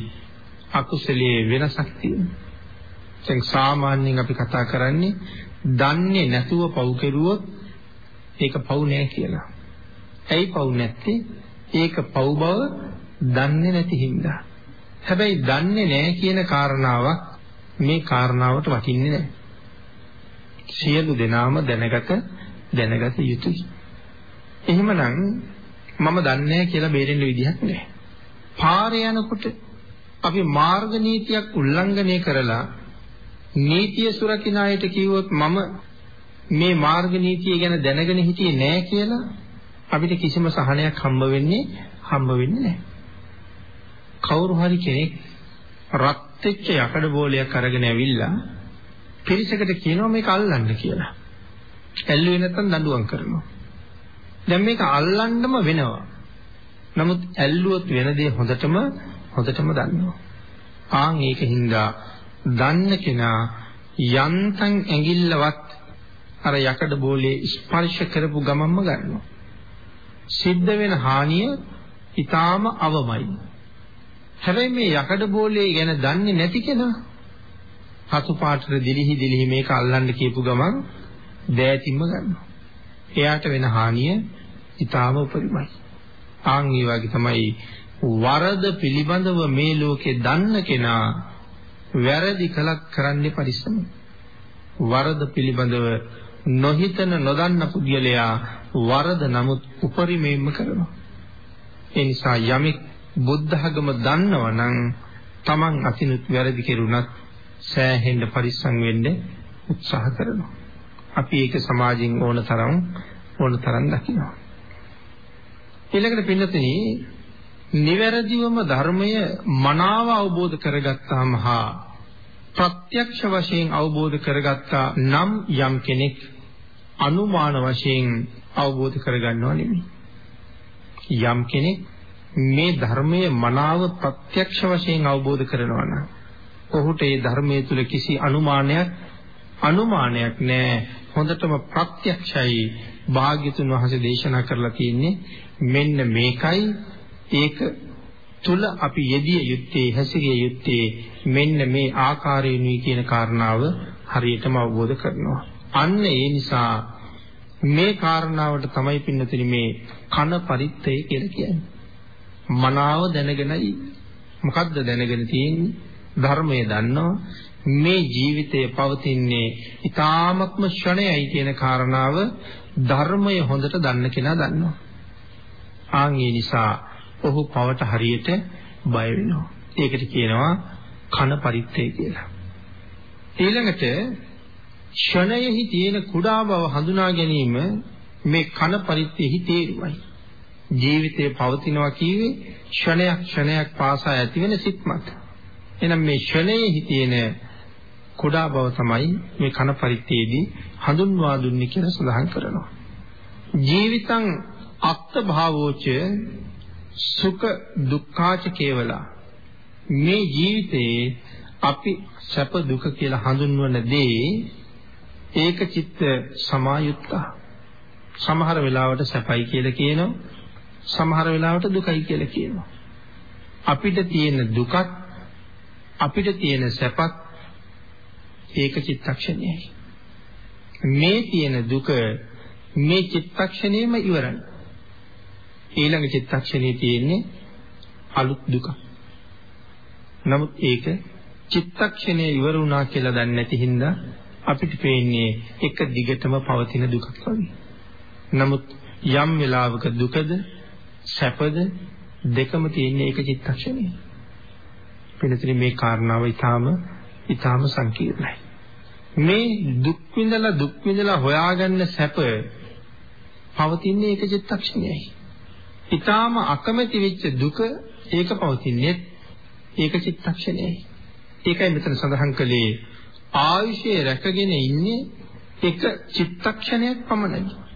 අකුසලයේ වෙනසක් තියෙනවා. දැන් සාමාන්‍යයෙන් අපි කතා කරන්නේ දන්නේ නැතුව පව් කෙරුවොත් ඒක පව් නෑ කියලා. ඇයි පව් නැත්තේ? ඒක පව් බව දන්නේ නැති හින්දා. හැබැයි දන්නේ නෑ කියන කාරණාවක් මේ කාරණාවට වටින්නේ නෑ. සියලු දෙනාම දැනගත දැනගත යුතුයි. එහෙමනම් මම දන්නේ කියලා බේරෙන්න විදිහක් නෑ. පාරේ යනකොට අපි මාර්ග නීතියක් උල්ලංඝනය කරලා නීතිය සුරකින්න අයට කිව්වොත් මම මේ මාර්ග නීතිය ගැන දැනගෙන හිටියේ නෑ කියලා අපිට කිසිම සහනයක් හම්බ වෙන්නේ හම්බ වෙන්නේ නෑ. කවුරු හරි කෙනෙක් රත් වෙච්ච යකඩ බෝලයක් අරගෙන ඇවිල්ලා පිරිසකට කියනවා මේක අල්ලන්න කියලා. ඇල්ලුවේ නැත්නම් දඬුවම් කරනවා. දැන් මේක අල්ලන්නම වෙනවා. නමුත් ඇල්ලුවොත් වෙන දේ හොඳටම හොඳටම දන්නවා. ආන් ඒකින්ද දන්න කෙනා යන්තම් ඇඟිල්ලවත් අර යකඩ බෝලේ ස්පර්ශ කරපු ගමන්ම ගන්නවා. සිද්ධ වෙන හානිය ඊටාම අවමයි. හැබැයි මේ යකඩ බෝලේ ගැන දන්නේ නැති කෙනා හතු පාටට දිලිහි දිලිහි මේක අල්ලන්න කියපු ගමන් දෑතිම්ම ගන්නවා. එයාට වෙන හානිය ඊටාම උපරිමයි. ආන් ඒ වගේ තමයි වරද පිළිබඳව මේ ලෝකේ දන්න කෙනා වැරදි කලක් කරන්නේ පරිස්සමයි. වරද පිළිබඳව නොහිතන නොදන්න පුද්ගලයා වරද නමුත් උපරිමයෙන්ම කරනවා. ඒ නිසා යමෙක් බුද්ධ ධර්ම දන්නවා නම් Taman අතිනුත් වැරදි කෙරුණත් සෑහෙන්න පරිස්සම් වෙන්න උත්සාහ කරනවා. අපි ඒක සමාජයෙන් ඕන තරම් ඕන තරම් දකිනවා. ඊළඟට පින්නතනි නිවැරදිවම ධර්මය මනාව අවබෝධ කරගත්තාම හා ප්‍රත්‍යක්ෂ වශයෙන් අවබෝධ කරගත්තා නම් යම් කෙනෙක් අනුමාන වශයෙන් අවබෝධ කරගන්නව නෙමෙයි. යම් කෙනෙක් මේ ධර්මයේ මනාව ප්‍රත්‍යක්ෂ වශයෙන් අවබෝධ කරනවා නම් ඔහුට ඒ ධර්මයේ තුල කිසි අනුමානයක් අනුමානයක් නැහැ. හොඳටම ප්‍රත්‍යක්ෂයි භාග්‍යතුන් වහන්සේ දේශනා කරලා තියෙන්නේ මෙන්න මේකයි. ඒක තුල අපි යෙදිය යුත්තේ හැසිරිය යුත්තේ මෙන්න මේ ආකාරයෙන්යි කියන කාරණාව හරියටම අවබෝධ කරනවා. අන්න ඒ නිසා මේ කාරණාවට තමයි පින්නතුනි මේ කන පරිත්තය කියලා කියන්නේ. මනාව දැනගෙනයි මොකද්ද දැනගෙන තියෙන්නේ? ධර්මය දන්නවා. මේ ජීවිතය පවතින්නේ ඊ타මත්ම ක්ෂණයයි කියන කාරණාව ධර්මය හොඳට දන්න කෙනා දන්නවා. ආන් ඒ නිසා ඔහු පවට හරියට බය වෙනවා. ඒකට කියනවා කන පරිත්තය කියලා. ඊළඟට ක්ෂණයෙහි තියෙන කුඩා බව හඳුනා ගැනීම මේ කන පරිත්තෙහි තේරුමයි. ජීවිතේ පවතිනවා කියවේ ක්ෂණයක් ක්ෂණයක් පාසා ඇතිවෙන සිත් මත. එහෙනම් මේ ක්ෂණයේ තියෙන කුඩා බව තමයි මේ කන පරිත්තේදී හඳුන්වා දුන්නේ කියලා සඳහන් කරනවා. ජීවිතං අත්ත භාවෝච සුඛ දුක්ඛාච කේවලා මේ ජීවිතේ අපි සැප දුක කියලා හඳුන්වන දේ ඒක චිත්ත සමායුක්ත සමහර වෙලාවට සැපයි කියලා කියනවා සමහර වෙලාවට දුකයි කියලා කියනවා. අපිට තියෙන දුකත් අපිට තියෙන සැපත් ඒක චිත්තක්ෂණයයි. මේ තියෙන දුක මේ චිත්තක්ෂණයෙම ඉවරයි. ඊළඟ චිත්තක්ෂණයේ තියෙන්නේ අලුත් දුක. නමුත් ඒක චිත්තක්ෂණය ඉවර වුණා කියලා දන්නේ නැති හින්දා අපිට පේන්නේ එක දිගටම පවතින දුකක් වගේ. නමුත් යම් වෙලාවක දුකද සැපද දෙකම තියෙන එක චිත්තක්ෂණේ. වෙනතර මේ කාරණාව ඊටාම ඊටාම සංකීර්ණයි. මේ දුක් විඳලා දුක් විඳලා හොයාගන්න සැප පවතින්නේ එක චිත්තක්ෂණයයි. ඊටාම අකමැති වෙච්ච දුක ඒක පවතින්නේ ඒක චිත්තක්ෂණයයි. ඒකයි මෙතන සඳහන් කළේ ආයුෂය රැකගෙන ඉන්නේ එක චිත්තක්ෂණයක් පමණයි.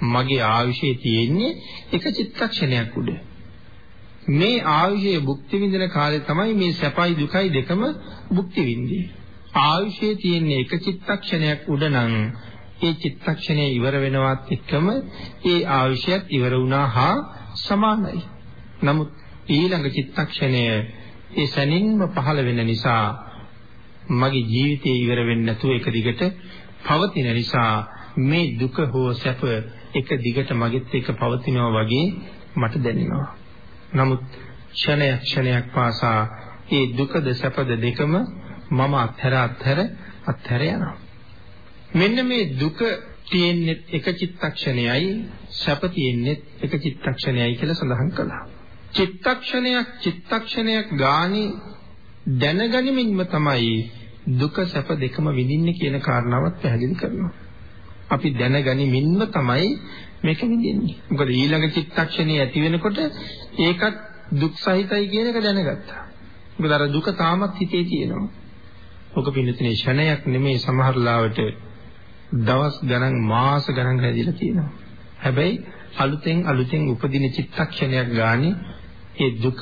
මගේ ආයුෂයේ තියෙන්නේ එක චිත්තක්ෂණයක් උඩ. මේ ආයුෂයේ භුක්ති විඳින කාලේ තමයි මේ සැපයි දුකයි දෙකම භුක්ති විඳින්නේ. ආයුෂයේ තියෙන එක චිත්තක්ෂණයක් උඩ නම් ඒ චිත්තක්ෂණය ඉවර වෙනවත් එක්කම ඒ ආයුෂයත් ඉවර වුණා හා සමානයි. නමුත් ඊළඟ චිත්තක්ෂණය ඒ සැනින්ම පහළ වෙන නිසා මගේ ජීවිතේ ඉවර වෙන්නේ නැතුව එක දිගට පවතින නිසා මේ දුක හෝ සැප එක දිගට මගෙත් එක්ක පවතිනවා වගේ මට දැනෙනවා. නමුත් ක්ෂණයක් ක්ෂණයක් පාසා මේ දුකද සැපද දෙකම මම අත්හැර අත්හැර අත්හැර යනවා. මෙන්න මේ දුක තියෙන්නේ එක චිත්තක්ෂණයයි සැප තියෙන්නේ එක චිත්තක්ෂණයයි කියලා සඳහන් කළා. චිත්තක්ෂණයක් චිත්තක්ෂණයක් ගානේ දැනගනිමින්ම තමයි දුක සැප දෙකම විඳින්නේ කියන කාරණාවත් පැහැදිලි කරනවා. අපි දැනගනිමින්ම තමයි මේක විඳින්නේ. මොකද ඊළඟ චිත්තක්ෂණේ ඇති වෙනකොට ඒකත් දුක් සහිතයි කියන එක දැනගත්තා. මොකද අර දුක තාමත් හිතේ තියෙනවා. ඔක පින්නතිනේ ෂණයක් නෙමෙයි සමහර ලාවට දවස් ගණන් මාස ගණන් හැදිලා තියෙනවා. හැබැයි අලුතෙන් අලුතෙන් උපදින චිත්තක්ෂණයක් ගානේ ඒ දුක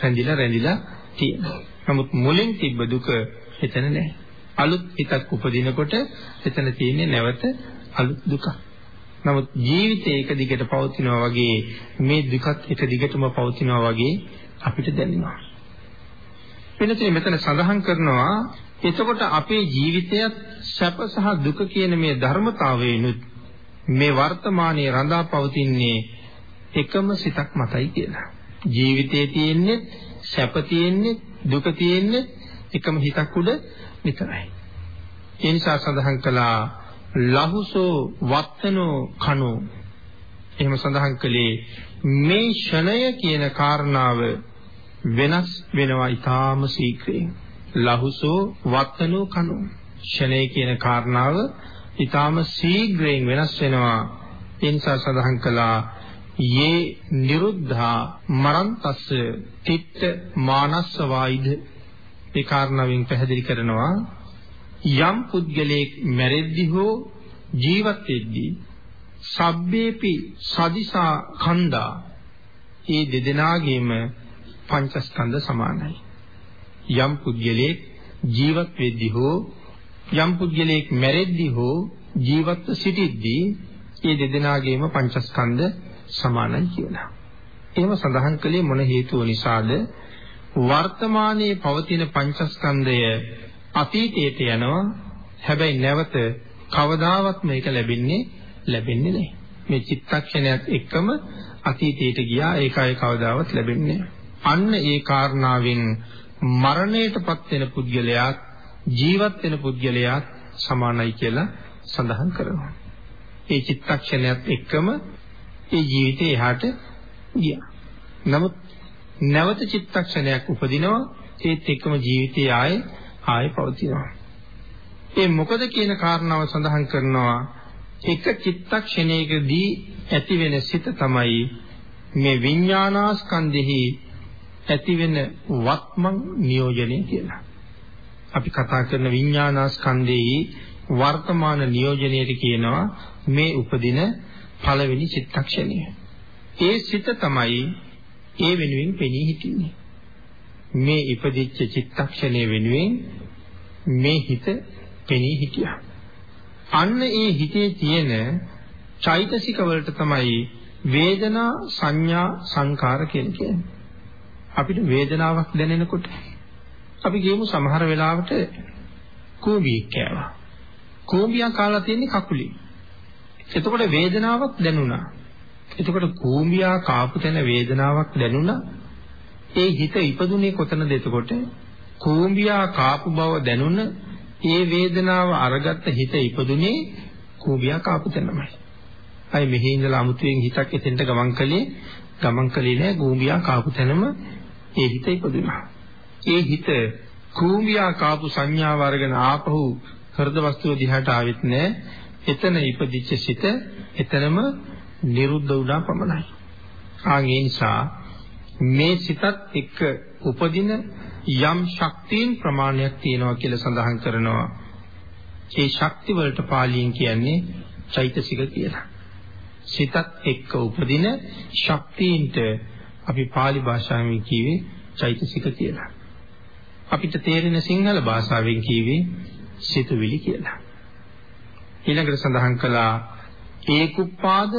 රැඳිලා රැඳිලා තියෙනවා. නමුත් මුලින් තිබ්බ දුක එතන නැහැ. අලුත් හිතක් උපදිනකොට එතන තියෙන්නේ නැවත අලුත් දුකක්. නමුත් ජීවිතේ එක දිගට පවතිනවා වගේ මේ දුකත් එක දිගටම පවතිනවා වගේ අපිට දැනෙනවා. වෙනතේ මෙතන සඳහන් කරනවා එතකොට අපේ ජීවිතයත් සැප සහ දුක කියන මේ ධර්මතාවයනුත් මේ වර්තමානයේ රඳා පවතින්නේ එකම සිතක් මතයි කියලා. ජීවිතයේ තියෙන්නේ සැප තියෙන්නේ දුක තියෙන්නේ එකම හිතක් උඩ විතරයි. ඒ නිසා සඳහන් කළා ලහුසෝ වත්තනෝ කනෝ එහෙම සඳහන් කළේ මේ ෂණය කියන කාරණාව වෙනස් වෙනවා ඊටාම ශීඝ්‍රයෙන්. ලහුසෝ වත්තනෝ කනෝ ෂණය කියන කාරණාව ඊටාම ශීඝ්‍රයෙන් වෙනස් වෙනවා. ඒ නිසා සඳහන් කළා යේ නිරුද්ධා මරන්තස්ස තිත්ත මානස්ස වායිද ඒ කාරණාවෙන් පැහැදිලි කරනවා යම් පුද්ගලයෙක් මැරෙද්දී හෝ ජීවත් වෙද්දී සබ්බේපි සදිසා ඛණ්ඩා ඒ දෙදෙනාගේම පංචස්කන්ධ සමානයි යම් පුද්ගලයෙක් ජීවත් වෙද්දී හෝ යම් පුද්ගලයෙක් මැරෙද්දී හෝ ජීවත්ව සිටිද්දී ඒ දෙදෙනාගේම පංචස්කන්ධ සමානයි කියලා. එහෙම සඳහන් කළේ මොන හේතුව නිසාද? වර්තමානයේ පවතින පංචස්කන්ධය අතීතයට යනවා. හැබැයි නැවත කවදාවත් මේක ලැබෙන්නේ ලැබෙන්නේ නැහැ. මේ චිත්තක්ෂණයත් එක්කම අතීතයට ගියා ඒකයි කවදාවත් ලැබෙන්නේ අන්න ඒ කාරණාවෙන් මරණයටපත් වෙන පුද්ගලයා ජීවත් වෙන පුද්ගලයා සමානයි කියලා සඳහන් කරනවා. ඒ චිත්තක්ෂණයත් එක්කම ඒ ජීවිතේ එහාට ගියා. නමුත් නැවත චිත්තක්ෂණයක් උපදිනවා ඒත් එක්කම ජීවිතය ආයේ ආයේ පවතිනවා. ඒ මොකද කියන කාරණාව සඳහන් කරනවා එක චිත්තක්ෂණයකදී ඇති වෙන සිත තමයි මේ විඥානාස්කන්ධෙහි ඇති වෙන වත්මන් නියෝජනය කියලා. අපි කතා කරන විඥානාස්කන්ධෙහි වර්තමාන නියෝජනයට කියනවා මේ උපදින පළවෙනි චිත්තක්ෂණය. ඒ සිත තමයි ඒ වෙනුවෙන් පෙනී හිටින්නේ. මේ ඉපදිච්ච චිත්තක්ෂණය වෙනුවෙන් මේ හිත පෙනී හිටියා. අන්න ඒ හිතේ තියෙන චෛතසික වලට තමයි වේදනා සංඥා සංකාර කියන්නේ. අපිට වේදනාවක් දැනෙනකොට අපි කියමු සමහර වෙලාවට කෝඹියක් කෑවා. කෝඹියා කාලා තියෙන්නේ කකුලේ. එතකොට වේදනාවක් දැනුණා. එතකොට කූඹියා කාපු තැන වේදනාවක් දැනුණා. ඒ හිත ඉපදුනේ කොතනද එතකොට? කූඹියා කාපු බව දැනුණ ඒ වේදනාව අරගත්ත හිත ඉපදුනේ කූඹියා කාපු තැනමයි. අය මෙහි ඉඳලා අමුතුවෙන් හිතක් එතෙන්ට ගමන් කළේ ගමන් කළේ නෑ ගෝඹියා කාපු තැනම ඒ හිත ඉපදුනා. ඒ හිත කූඹියා කාපු සංඥාව අරගෙන ආපහු හෘද වස්තුව දිහාට ආවෙත් නෑ. එතන ඉපදිච්ච සිත එතනම නිරුද්ධ වුණා පමණයි. ආන් ඒ නිසා මේ සිතත් එක්ක උපදින යම් ශක්තියින් ප්‍රමාණයක් තියෙනවා කියලා සඳහන් කරනවා. ඒ ශක්ති වලට පාලියෙන් කියන්නේ චෛතසික කියලා. සිතත් එක්ක උපදින ශක්තියින්ට අපි pāli භාෂාවෙන් කියවේ චෛතසික කියලා. අපිට තේරෙන සිංහල භාෂාවෙන් කියවේ සිතුවිලි කියලා. ඊළඟට සඳහන් කළා ඒකුප්පාද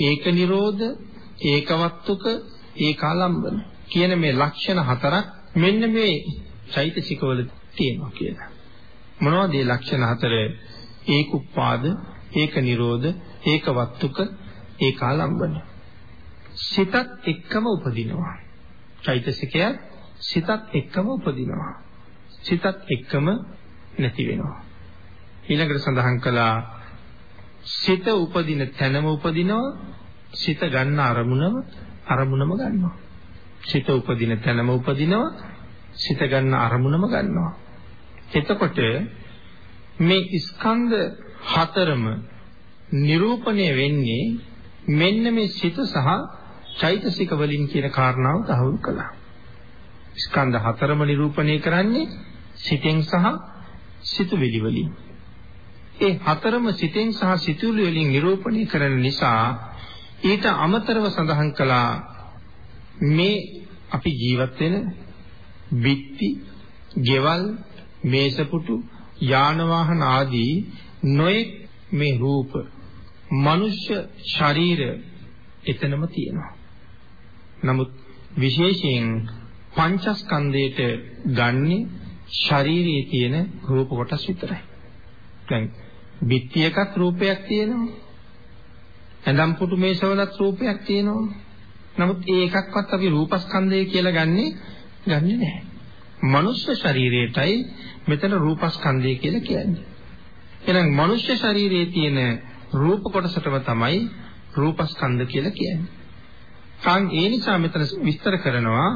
ඒක නිරෝධ ඒකවත්තුක ඒකාලම්බන කියන මේ ලක්ෂණ හතරක් මෙන්න මේ චෛතසිකවල තියෙනවා කියලා. මොනවද මේ ලක්ෂණ හතර? ඒකුප්පාද ඒක නිරෝධ ඒකවත්තුක ඒකාලම්බන. සිතත් එක්කම උපදිනවා. චෛතසිකය සිතත් එක්කම උපදිනවා. සිතත් එක්කම නැති වෙනවා. ඊළඟට සඳහන් කළා සිත උපදින තැනම උපදිනවා සිත ගන්න අරමුණම අරමුණම ගන්නවා. සිත උපදින තැනම උපදිනවා සිත ගන්න අරමුණම ගන්නවා. එතකොට මේ ස්කන්ධ හතරම නිරූපණය වෙන්නේ මෙන්න මේ සිත සහ චෛතසික වලින් කියන කාරණාව තහවුරු කළා. ස්කන්ධ හතරම නිරූපණය කරන්නේ සිතෙන් සහ සිතුවිලි වලින්. ඒ හතරම සිතෙන් සහ සිතුවිලි වලින් නිරූපණය කරන නිසා ඊට අමතරව සඳහන් කළා මේ අපි ජීවත් වෙන බිත්ති, ගෙවල්, මේසපුටු, යාන වාහන ආදී නොයෙක් මේ රූප මනුෂ්‍ය ශරීර එතනම තියෙනවා. නමුත් විශේෂයෙන් පංචස්කන්ධයට ගන්නේ ශරීරයේ තියෙන රූප කොටස් විතරයි. දැන් බිත්තියකත් රූපයක් තියෙනවා. ඇඳම් පුටු මේසවලත් රූපයක් තියෙනවා. නමුත් ඒ එකක්වත් අපි රූපස්කන්ධය කියලා ගන්නෙ ගන්නෙ නැහැ. මනුෂ්‍ය ශරීරයටයි මෙතන රූපස්කන්ධය කියලා කියන්නේ. එහෙනම් මනුෂ්‍ය ශරීරයේ තියෙන රූප කොටසටම තමයි රූපස්කන්ධ කියලා කියන්නේ. කාන් ඒ නිසා මෙතන විස්තර කරනවා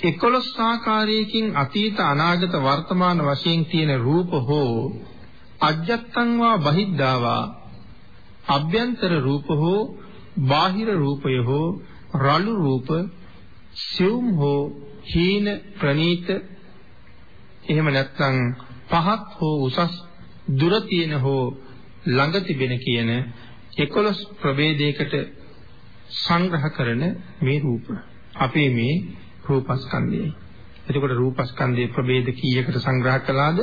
11 ආකාරයකින් අතීත අනාගත වර්තමාන වශයෙන් තියෙන රූප හෝ අජත්තං වා බහිද්ධාවා අභ්‍යන්තර රූප හෝ බාහිර රූපය හෝ රළු රූප සියුම් හෝ හීන ප්‍රනීත එහෙම නැත්නම් පහත් හෝ උසස් දුර තියෙන හෝ ළඟ තිබෙන කියන 11 ප්‍රභේදයකට සංග්‍රහ කරන මේ රූප අපේ මේ රූපස්කන්ධයයි. එතකොට රූපස්කන්ධයේ ප්‍රභේද කීයකට සංග්‍රහ කළාද?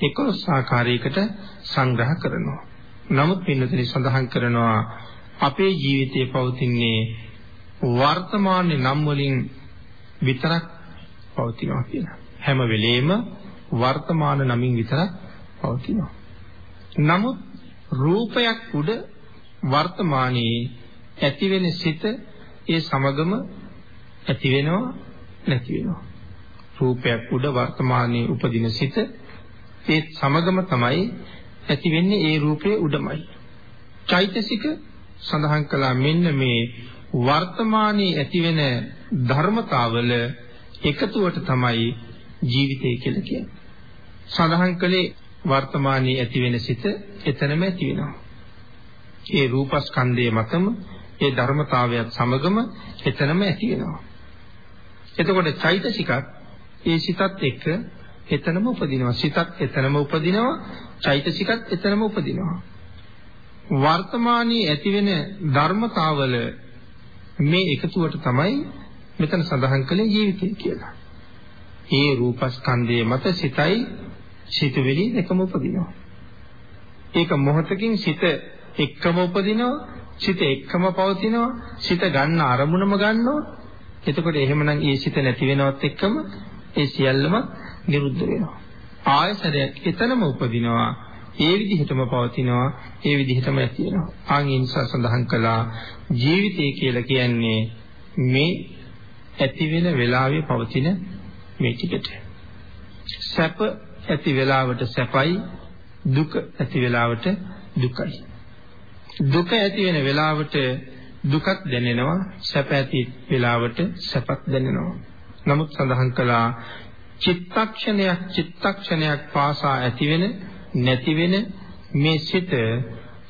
11 ආකාරයකට සංග්‍රහ කරනවා. නමුත් පින්නතේ සඳහන් කරනවා අපේ ජීවිතයේ පවතින්නේ වර්තමානයේ නම් වලින් විතරක් පවතිනවා කියලා. හැම වෙලෙම වර්තමාන නමින් විතරක් පවතිනවා. නමුත් රූපයක් උඩ වර්තමානයේ ඇතිවෙන සිත ඒ සමගම ඇති වෙනවා නැති වෙනවා. රූපයක් උඩ වර්තමානයේ උපදින සිත ඒ සමගම තමයි ඇති වෙන්නේ ඒ රූපයේ උඩමයි. චෛතසික සඳහන් කළා මෙන්න මේ වර්තමානයේ ඇතිවෙන ධර්මතාවල එකතුවට තමයි ජීවිතය කියලා කියන්නේ. සඳහන් කළේ වර්තමානයේ ඇතිවෙන සිත එතනම ඇති වෙනවා. ඒ රූපස්කන්ධයේ මතම ඒ ධර්මතාවයත් සමගම එතනම ඇති වෙනවා. එතකොට චෛතසිකත් ඒ සිතත් එක්ක එතනම උපදිනවා. සිතත් එතනම උපදිනවා. චෛතසිකත් එතනම උපදිනවා. වර්තමානයේ ඇතිවෙන ධර්මතාවල මේ එකතුවට තමයි මෙතන සඳහන් කළේ ජීවිතය කියලා. ඒ රූපස්කන්ධයේ මත සිතයි සිතුවිලි එකම උපදිනවා. ඒක මොහොතකින් සිත එක්කම උපදිනවා, සිත එක්කම පවතිනවා, සිත ගන්න අරමුණම ගන්නවා. එතකොට එහෙමනම් ඒ සිත නැති වෙනවත් එක්කම ඒ සියල්ලම නිරුද්ධ වෙනවා. ආයසරයක් එතනම උපදිනවා. ඒ විදිහටම පවතිනවා ඒ විදිහටම ඇති වෙනවා. ආන් ඒ නිසා සඳහන් කළා ජීවිතය කියලා කියන්නේ මේ ඇති වෙන වෙලාවේ පවතින මේ ටිකට. සැප ඇති වෙලාවට සැපයි දුක ඇති වෙලාවට දුකයි. දුක ඇති වෙන වෙලාවට දුකක් දැනෙනවා සැප ඇති වෙලාවට සැපක් දැනෙනවා නමුත් සඳහන් කළා චිත්තක්ෂණයක් චිත්තක්ෂණයක් පාසා ඇති වෙන නැති වෙන මේ සිත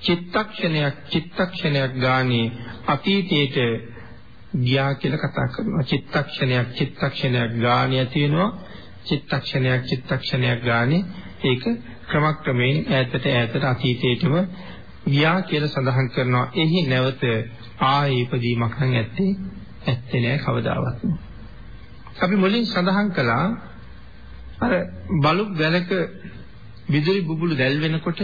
චිත්තක්ෂණයක් චිත්තක්ෂණයක් ගානේ අතීතයට ගියා කියලා කතා කරනවා. චිත්තක්ෂණයක් චිත්තක්ෂණයක් ගානේ ඇති වෙනවා චිත්තක්ෂණයක් චිත්තක්ෂණයක් ගානේ ඒක ක්‍රමක්‍රමයෙන් ඈතට ඈතට අතීතයටම ගියා කියලා සඳහන් කරනවා. එහි නැවත ආයේ ඉපදීමක් නම් ඇත්තේ ඇත්තේ නෑ කවදාවත්. අපි මුලින් සඳහන් කළා අර බලු වැලක විදුලි බුබුලු දැල් වෙනකොට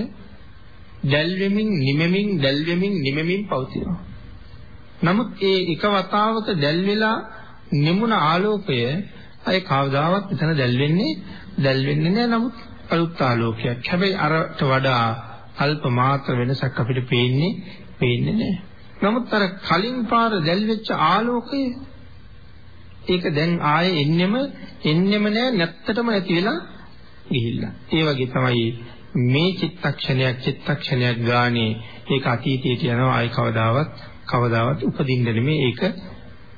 දැල් වෙමින් නිමෙමින් දැල් වෙමින් නිමෙමින් පවතිනවා. නමුත් ඒ එක වතාවක දැල් වෙලා නිමුණ ආලෝකය අය කවදාවත් එතන දැල් වෙන්නේ දැල් වෙන්නේ නැහැ නමුත් අලුත් ආලෝකයක්. හැබැයි අරට වඩා අල්ප මාත්‍ර වෙනසක් අපිට පේන්නේ පේන්නේ නැහැ. නමුත් අර කලින් පාර දැල් වෙච්ච ආලෝකය ඒක දැන් ආයේ එන්නෙම එන්නෙම නෑ නැත්තටම ඇති වෙලා ගිහිල්ලා. ඒ වගේ තමයි මේ චිත්තක්ෂණයක් චිත්තක්ෂණයක් ගානේ ඒක අතීතයට යනවා ආයි කවදාවත් කවදාවත් උපදින්න නෙමෙයි ඒක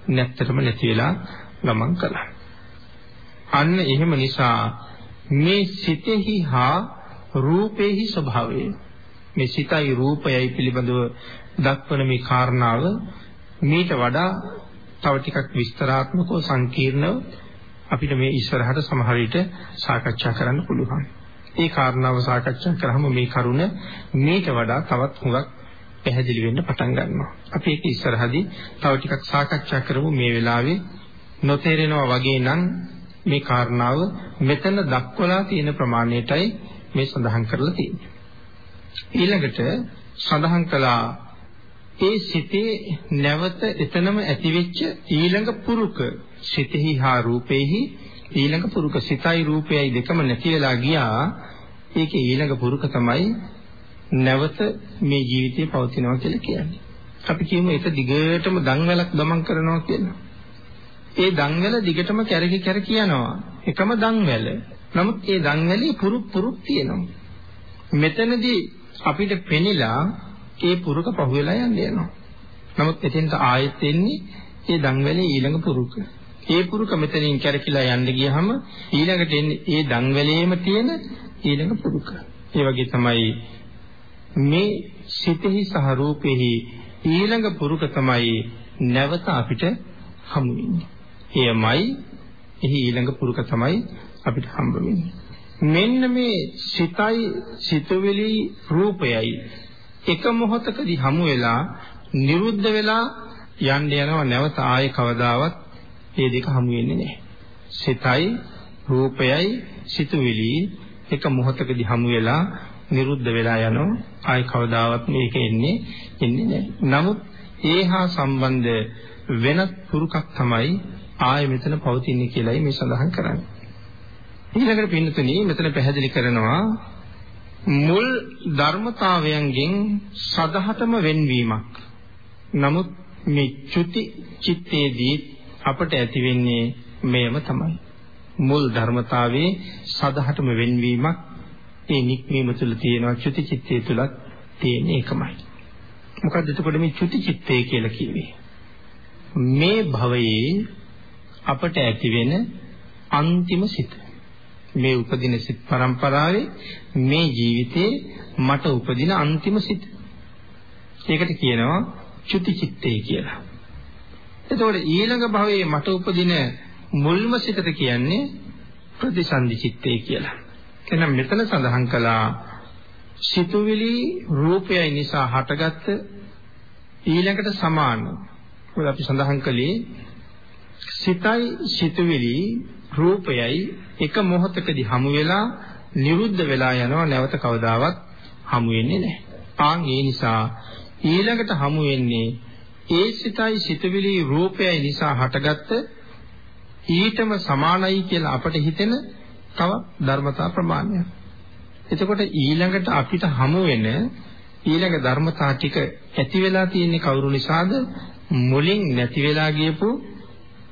නැත්තටම නැති වෙලා ගමන් කළා. අන්න එහෙම නිසා මේ සිතෙහි හා රූපෙහි ස්වභාවය මේ සිතයි රූපයයි පිළිබඳව දක්වන මේ කාරණාව මීට වඩා තව ටිකක් විස්තරාත්මකව සංකීර්ණව අපිට මේ ඉස්සරහට සමහර විට සාකච්ඡා කරන්න පුළුවන්. ඒ කාරණාව සාකච්ඡා කරාම මේ කරුණ මීට වඩා තවත් හුඟක් පැහැදිලි වෙන්න පටන් ගන්නවා. අපි ඒක ඉස්සරහදී තව ටිකක් සාකච්ඡා කරමු මේ වෙලාවේ නොතේරෙනවා වගේ නම් මේ කාරණාව මෙතන දක්වලා තියෙන ප්‍රමාණයටයි මේ සඳහන් කරලා තියෙන්නේ. ඊළඟට සඳහන් කළා ඒ සිතේ නැවත එතනම ඇතිවෙච්ච ඊළඟ පුරුක සිතෙහි හා රූපෙහි ඊළඟ පුරුක සිතයි රූපයයි දෙකම නැති වෙලා ගියා ඒකේ ඊළඟ පුරුක තමයි නැවත මේ ජීවිතේ පවතිනවා කියලා කියන්නේ. අපි කියමු ඒක දිගටම දන්වැලක් ගමන් කරනවා කියලා. ඒ දන්වැල දිගටම කැරකි කැරකි යනවා. එකම දන්වැල. නමුත් ඒ දන්වැලේ පුරුක් පුරුක් තියෙනවා. මෙතනදී අපිට පෙනිලා ඒ පුරුක පහුවෙලා යන්න යනවා. නමුත් එතෙන්ට ආයෙත් එන්නේ ඒ දන්වැලේ ඊළඟ පුරුක. ඒ පුරුක මෙතනින් කැරකිලා යන්න ගියහම ඊළඟට එන්නේ ඒ දන්වැලේම තියෙන ඊළඟ පුරුක. ඒ වගේ තමයි මේ සිතෙහි සහ රූපෙහි ඊළඟ පුරුක තමයි නැවත අපිට හමු වෙන්නේ. එයමයි එහි ඊළඟ පුරුක තමයි අපිට හම්බ වෙන්නේ. මෙන්න මේ සිතයි සිතුවිලි රූපයයි එක මොහොතකදී හමු වෙලා නිරුද්ධ වෙලා යන්න යනවා නැවත ආයේ කවදාවත් මේ දෙක හමු වෙන්නේ නැහැ. සිතයි රූපයයි සිතුවිලි එක මොහොතකදී හමු වෙලා නිරුද්ධ වෙලා යනවා ආයේ කවදාවත් මේක එන්නේ එන්නේ නැහැ. නමුත් ඒහා සම්බන්ධ වෙනත් පුරුකක් තමයි ආයේ මෙතන පවතින්නේ කියලායි මේ සඳහන් කරන්නේ. ඊළඟට පින්නතුනි මෙතන පැහැදිලි කරනවා මුල් ධර්මතාවයන්ගෙන් සදහටම වෙන්වීමක්. නමුත් මේ චුති චිත්තේදී අපට ඇති වෙන්නේ මෙයම තමයි. මුල් ධර්මතාවයේ සදහටම වෙන්වීමක් ඒ නික්මීම තුළ තියෙනවා චුති චිත්තේ තුලත් තියෙන එකමයි. මොකද්ද එතකොට මේ චුති චිත්තේ කියලා කිව්වේ? මේ භවයේ අපට ඇති වෙන අන්තිම සිත. මේ උපදින සිත් පරම්පරාවේ මේ ජීවිතේ මට උපදින අන්තිම සිත්. ඒකට කියනවා චුති චිත්තේ කියලා. එතකොට ඊළඟ භවයේ මට උපදින මුල්ම සිතට කියන්නේ ප්‍රතිසන්දි චිත්තේ කියලා. එහෙනම් මෙතන සඳහන් කළා සිතුවිලි රූපයයි නිසා හටගත්ත ඊළඟට සමාන. මොකද අපි සඳහන් කළේ සිතයි සිතුවිලි රූපයයි එක මොහොතකදී හමු වෙලා නිරුද්ධ වෙලා යනවා නැවත කවදාවත් හමු වෙන්නේ නැහැ. ආන් ඒ නිසා ඊළඟට හමු වෙන්නේ ඒ සිතයි සිතවිලි රූපයයි නිසා හටගත්ත ඊටම සමානයි කියලා අපට හිතෙන තව ධර්මතා ප්‍රමාණයක්. එතකොට ඊළඟට අපිට හමු වෙන ඊළඟ ධර්මතා ටික ඇති වෙලා තියෙන්නේ කවුරු නිසාද? මුලින් නැති වෙලා ගියපු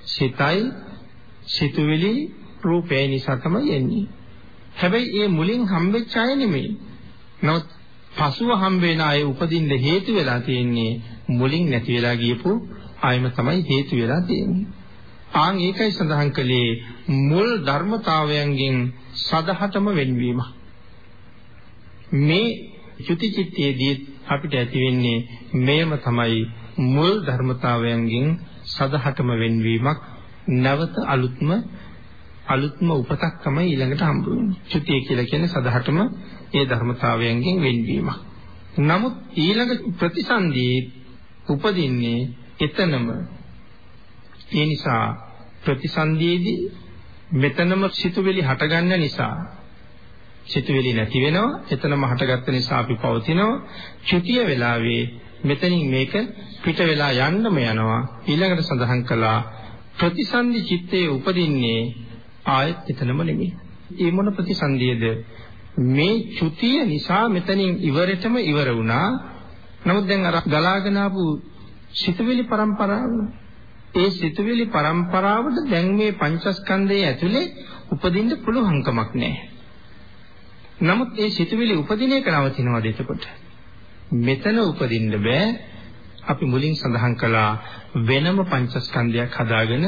සිතයි සිතුවිලි රූපය නිසා තමයි එන්නේ. හැබැයි ඒ මුලින් හම්බෙච්ච අය නෙමෙයි. නමුත් පසුව හම්බ වෙන අය උපදින්න හේතු වෙලා තියෙන්නේ මුලින් නැති වෙලා ගියපු අයම තමයි හේතු වෙලා තියෙන්නේ. ආන් ඒකයි සඳහන් කළේ මුල් ධර්මතාවයන්ගෙන් සදහටම වෙන්වීම. මේ චුති චිත්තයේදී අපිට ඇති වෙන්නේ මේම තමයි මුල් ධර්මතාවයන්ගෙන් සදහටම වෙන්වීමක් නැවත අලුත්ම අලුත්ම උපතක් තමයි ඊළඟට හම්බ වෙන්නේ. චුතිය කියලා කියන්නේ සදහටම ඒ ධර්මතාවයන්ගෙන් වෙන්වීමක්. නමුත් ඊළඟ ප්‍රතිසන්දියේ උපදින්නේ එතනම ඒ නිසා ප්‍රතිසන්දියේදී මෙතනම සිතුවිලි හටගන්න නිසා සිතුවිලි නැති වෙනවා එතනම හටගත්ත නිසා අපි පවතිනවා චුතිය වෙලාවේ මෙතනින් මේක පිට වෙලා යන්නම යනවා ඊළඟට සඳහන් කළා ප්‍රතිසන්දි චිත්තයේ උපදින්නේ ආයෙත් එතනම නෙමෙයි. ඒ මොන ප්‍රතිසන්දියේද මේ චුතිය නිසා මෙතනින් ඉවරෙටම ඉවර වුණා. නමුත් දැන් අර ගලාගෙන ආපු සිතවිලි પરම්පරාව ඒ සිතවිලි પરම්පරාවට දැන් මේ පංචස්කන්ධයේ ඇතුලේ උපදින්න පුළුවන්කමක් නැහැ. නමුත් ඒ සිතවිලි උපදින එක නවතිනවාද එතකොට? මෙතන උපදින්න බෑ අපි මුලින් සඳහන් කළා වෙනම පංචස්කන්ධයක් හදාගෙන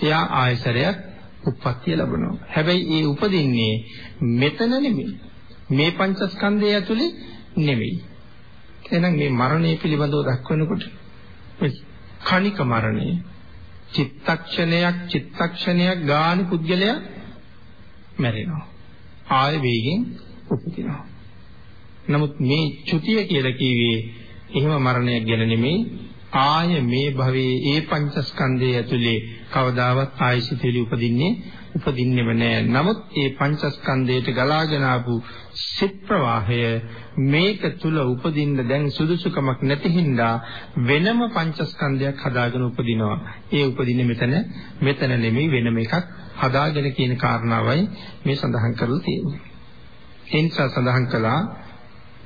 එයා ආයසරයක් උප්පත්තිය ලැබනවා. හැබැයි ඒ උපදින්නේ මෙතන නෙමෙයි. මේ පංචස්කන්ධය ඇතුලේ නෙමෙයි. එහෙනම් මේ මරණය පිළිබඳව දක්වනකොට කණික මරණය චිත්තක්ෂණයක් චිත්තක්ෂණයක් ගාන පුද්ගලයා මැරෙනවා. ආය වේගෙන් උපදිනවා. නමුත් මේ චුතිය කියලා කිව්වේ එහෙම මරණයක් ගැන නෙමෙයි ආය මේ භවයේ ඒ පංචස්කන්ධය ඇතුලේ කවදාවත් ආයසිතේලි උපදින්නේ උපදින්නේම නෑ. නමුත් ඒ පංචස්කන්ධයට ගලාගෙන ආපු සිත් ප්‍රවාහය මේක තුල උපදින්න දැන් සුදුසුකමක් නැති හින්දා වෙනම පංචස්කන්ධයක් හදාගෙන උපදිනවා. ඒ උපදින්නේ මෙතන මෙතන නෙමෙයි වෙනම එකක් හදාගෙන කියන කාරණාවයි මේ සඳහන් කරලා තියෙන්නේ. ඒ නිසා සඳහන් කළා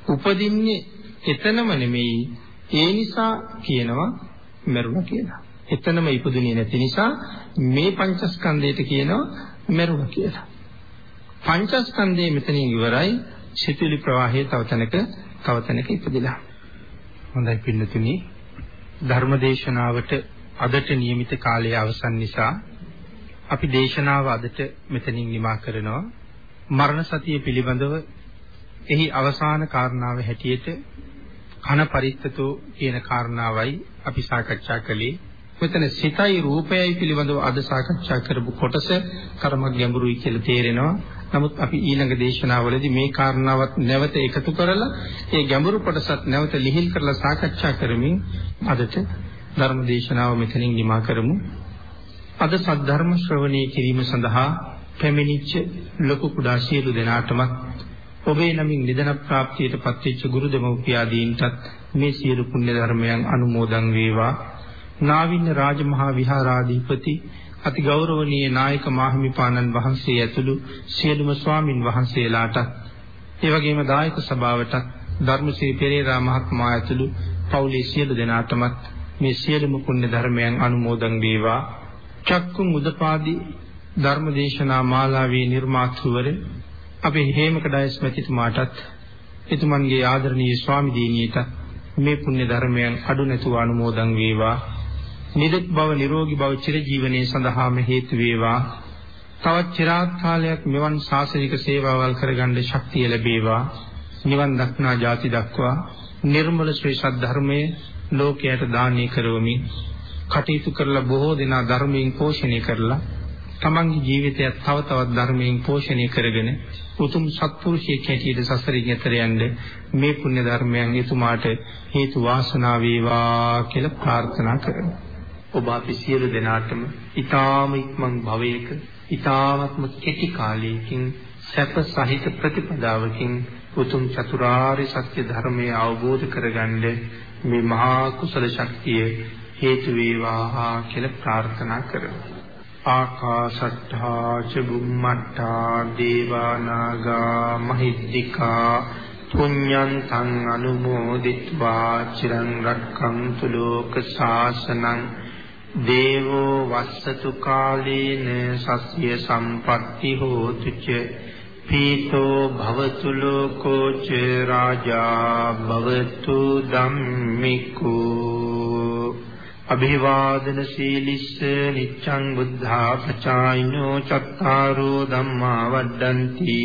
උපදින්නේ එතනම නෙමෙයි ඒ නිසා කියනවා මරුණා කියලා. එතනම ඉපදුනේ නැති නිසා මේ පංචස්කන්ධයට කියනවා මරුණා කියලා. පංචස්කන්ධයේ මෙතනින් ඉවරයි සිතුවිලි ප්‍රවාහයේ තව තැනක තව තැනක ඉපදිලා. හොඳයි පින්නතුනි ධර්මදේශනාවට අදට નિયમિત කාලය අවසන් නිසා අපි දේශනාව අදට මෙතනින් නිමා කරනවා. මරණ සතිය පිළිබඳව එහි අවසාන කාරණාව හැටියට කන පරිත්තතෝ කියන කාරණාවයි අපි සාකච්ඡා කළේ. මෙතන සිතයි රූපයයි පිළිබඳව අද සාකච්ඡා කරපු කොටස කර්මක් ගැඹුරුයි කියලා තේරෙනවා. නමුත් අපි ඊළඟ දේශනාවලදී මේ කාරණාවත් නැවත එකතු කරලා ඒ ගැඹුරු කොටසත් නැවත ලිහිල් කරලා සාකච්ඡා කරමින් අදට ධර්ම දේශනාව මෙතනින් නිමා කරමු. අද සද්ධර්ම ශ්‍රවණය කිරීම සඳහා පැමිණිච්ච ලොකු කුඩා සියලු දෙනාටම ඔබේ නමින් නිදන ප්‍රාප්තියට පත්වෙච්ච ගුරු දෙමව්පියාදීන්ටත් මේ සියලු පුණ්‍ය ධර්මයන් අනුමෝදන් වේවා. නාවින්න රාජමහා විහාරාධිපති අති ගෞරවනීය නායක මාහිමිපාණන් වහන්සේ ඇතුළු සියලුම ස්වාමින් වහන්සේලාට ඒ වගේම දායක සභාවට ධර්මශ්‍රී පෙරේරා මහත්මයා ඇතුළු පවුලේ සියලු දෙනාටමත් මේ සියලුම පුණ්‍ය ධර්මයන් අනුමෝදන් වේවා. චක්කුම් උදපාදී ධර්මදේශනා මාලාවේ නිර්මාතෘවර අපේ හේමකඩයස් මැතිතුමාටත් එතුමන්ගේ ආදරණීය ස්වාමි දිනියට මේ පුණ්‍ය ධර්මයන් අඩු නැතුව අනුමෝදන් වේවා. නිදුක් බව නිරෝගී බව චිරජීවනයේ සඳහාම හේතු වේවා. තවත් চিරාත් කාලයක් මෙවන් ශාසනික සේවාවල් කරගන්න ශක්තිය ලැබේවා. නිවන් දක්නා ජාති දක්වා නිර්මල ශ්‍රී සද්ධර්මයේ ලෝකයට දානය කරවමින් කටයුතු කරලා බොහෝ දෙනා ධර්මයෙන් පෝෂණය කරලා තමන්ගේ ජීවිතයත් තව තවත් ධර්මයෙන් පෝෂණය කරගෙන උතුම් සත්පුරුෂයෙක් හැටියට සසරින් එතර යන්න මේ පුණ්‍ය ධර්මයන් එතුමාට හේතු වාසනා වේවා කියලා ප්‍රාර්ථනා කරමු. ඔබ අපි සියලු දෙනාටම ඊ타ම ඉක්මන් භවයක ඊ타මත්ම කෙටි කාලයකින් සැප සහිත ප්‍රතිපදාවකින් උතුම් චතුරාර්ය සත්‍ය ධර්මය අවබෝධ කරගන්න මේ මහා කුසල ශක්තිය හේතු වේවා කියලා ප්‍රාර්ථනා කරමු. ආකාශට්ඨා ච බුම්මට්ඨා දේවා නාග මහිද්దికා පුඤ්ඤන්තං අනුමෝදිත්වා චිරං රක්ඛන්තු ලෝක ශාසනං දේවෝ වස්සතු කාලේන සස්ය සම්පatti හෝතු ච පීතෝ භවතු ලෝකෝ ච රාජා භවතු ධම්මිකෝ අභිවාදන සීලිස්ස නිච්ඡං බුද්ධා පචායිනෝ චත්තාරෝ ධම්මා වඩ්ඩಂತಿ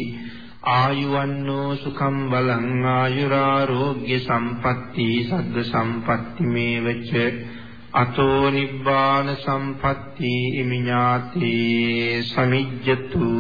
ආයුවන්නෝ සුඛම් බලං ආයුරාෝග්‍ය සම්පatti සග්ග සම්පatti මේවච අතෝ නිබ්බාන සම්පatti ඉමිඤාති සමිජ්ජතු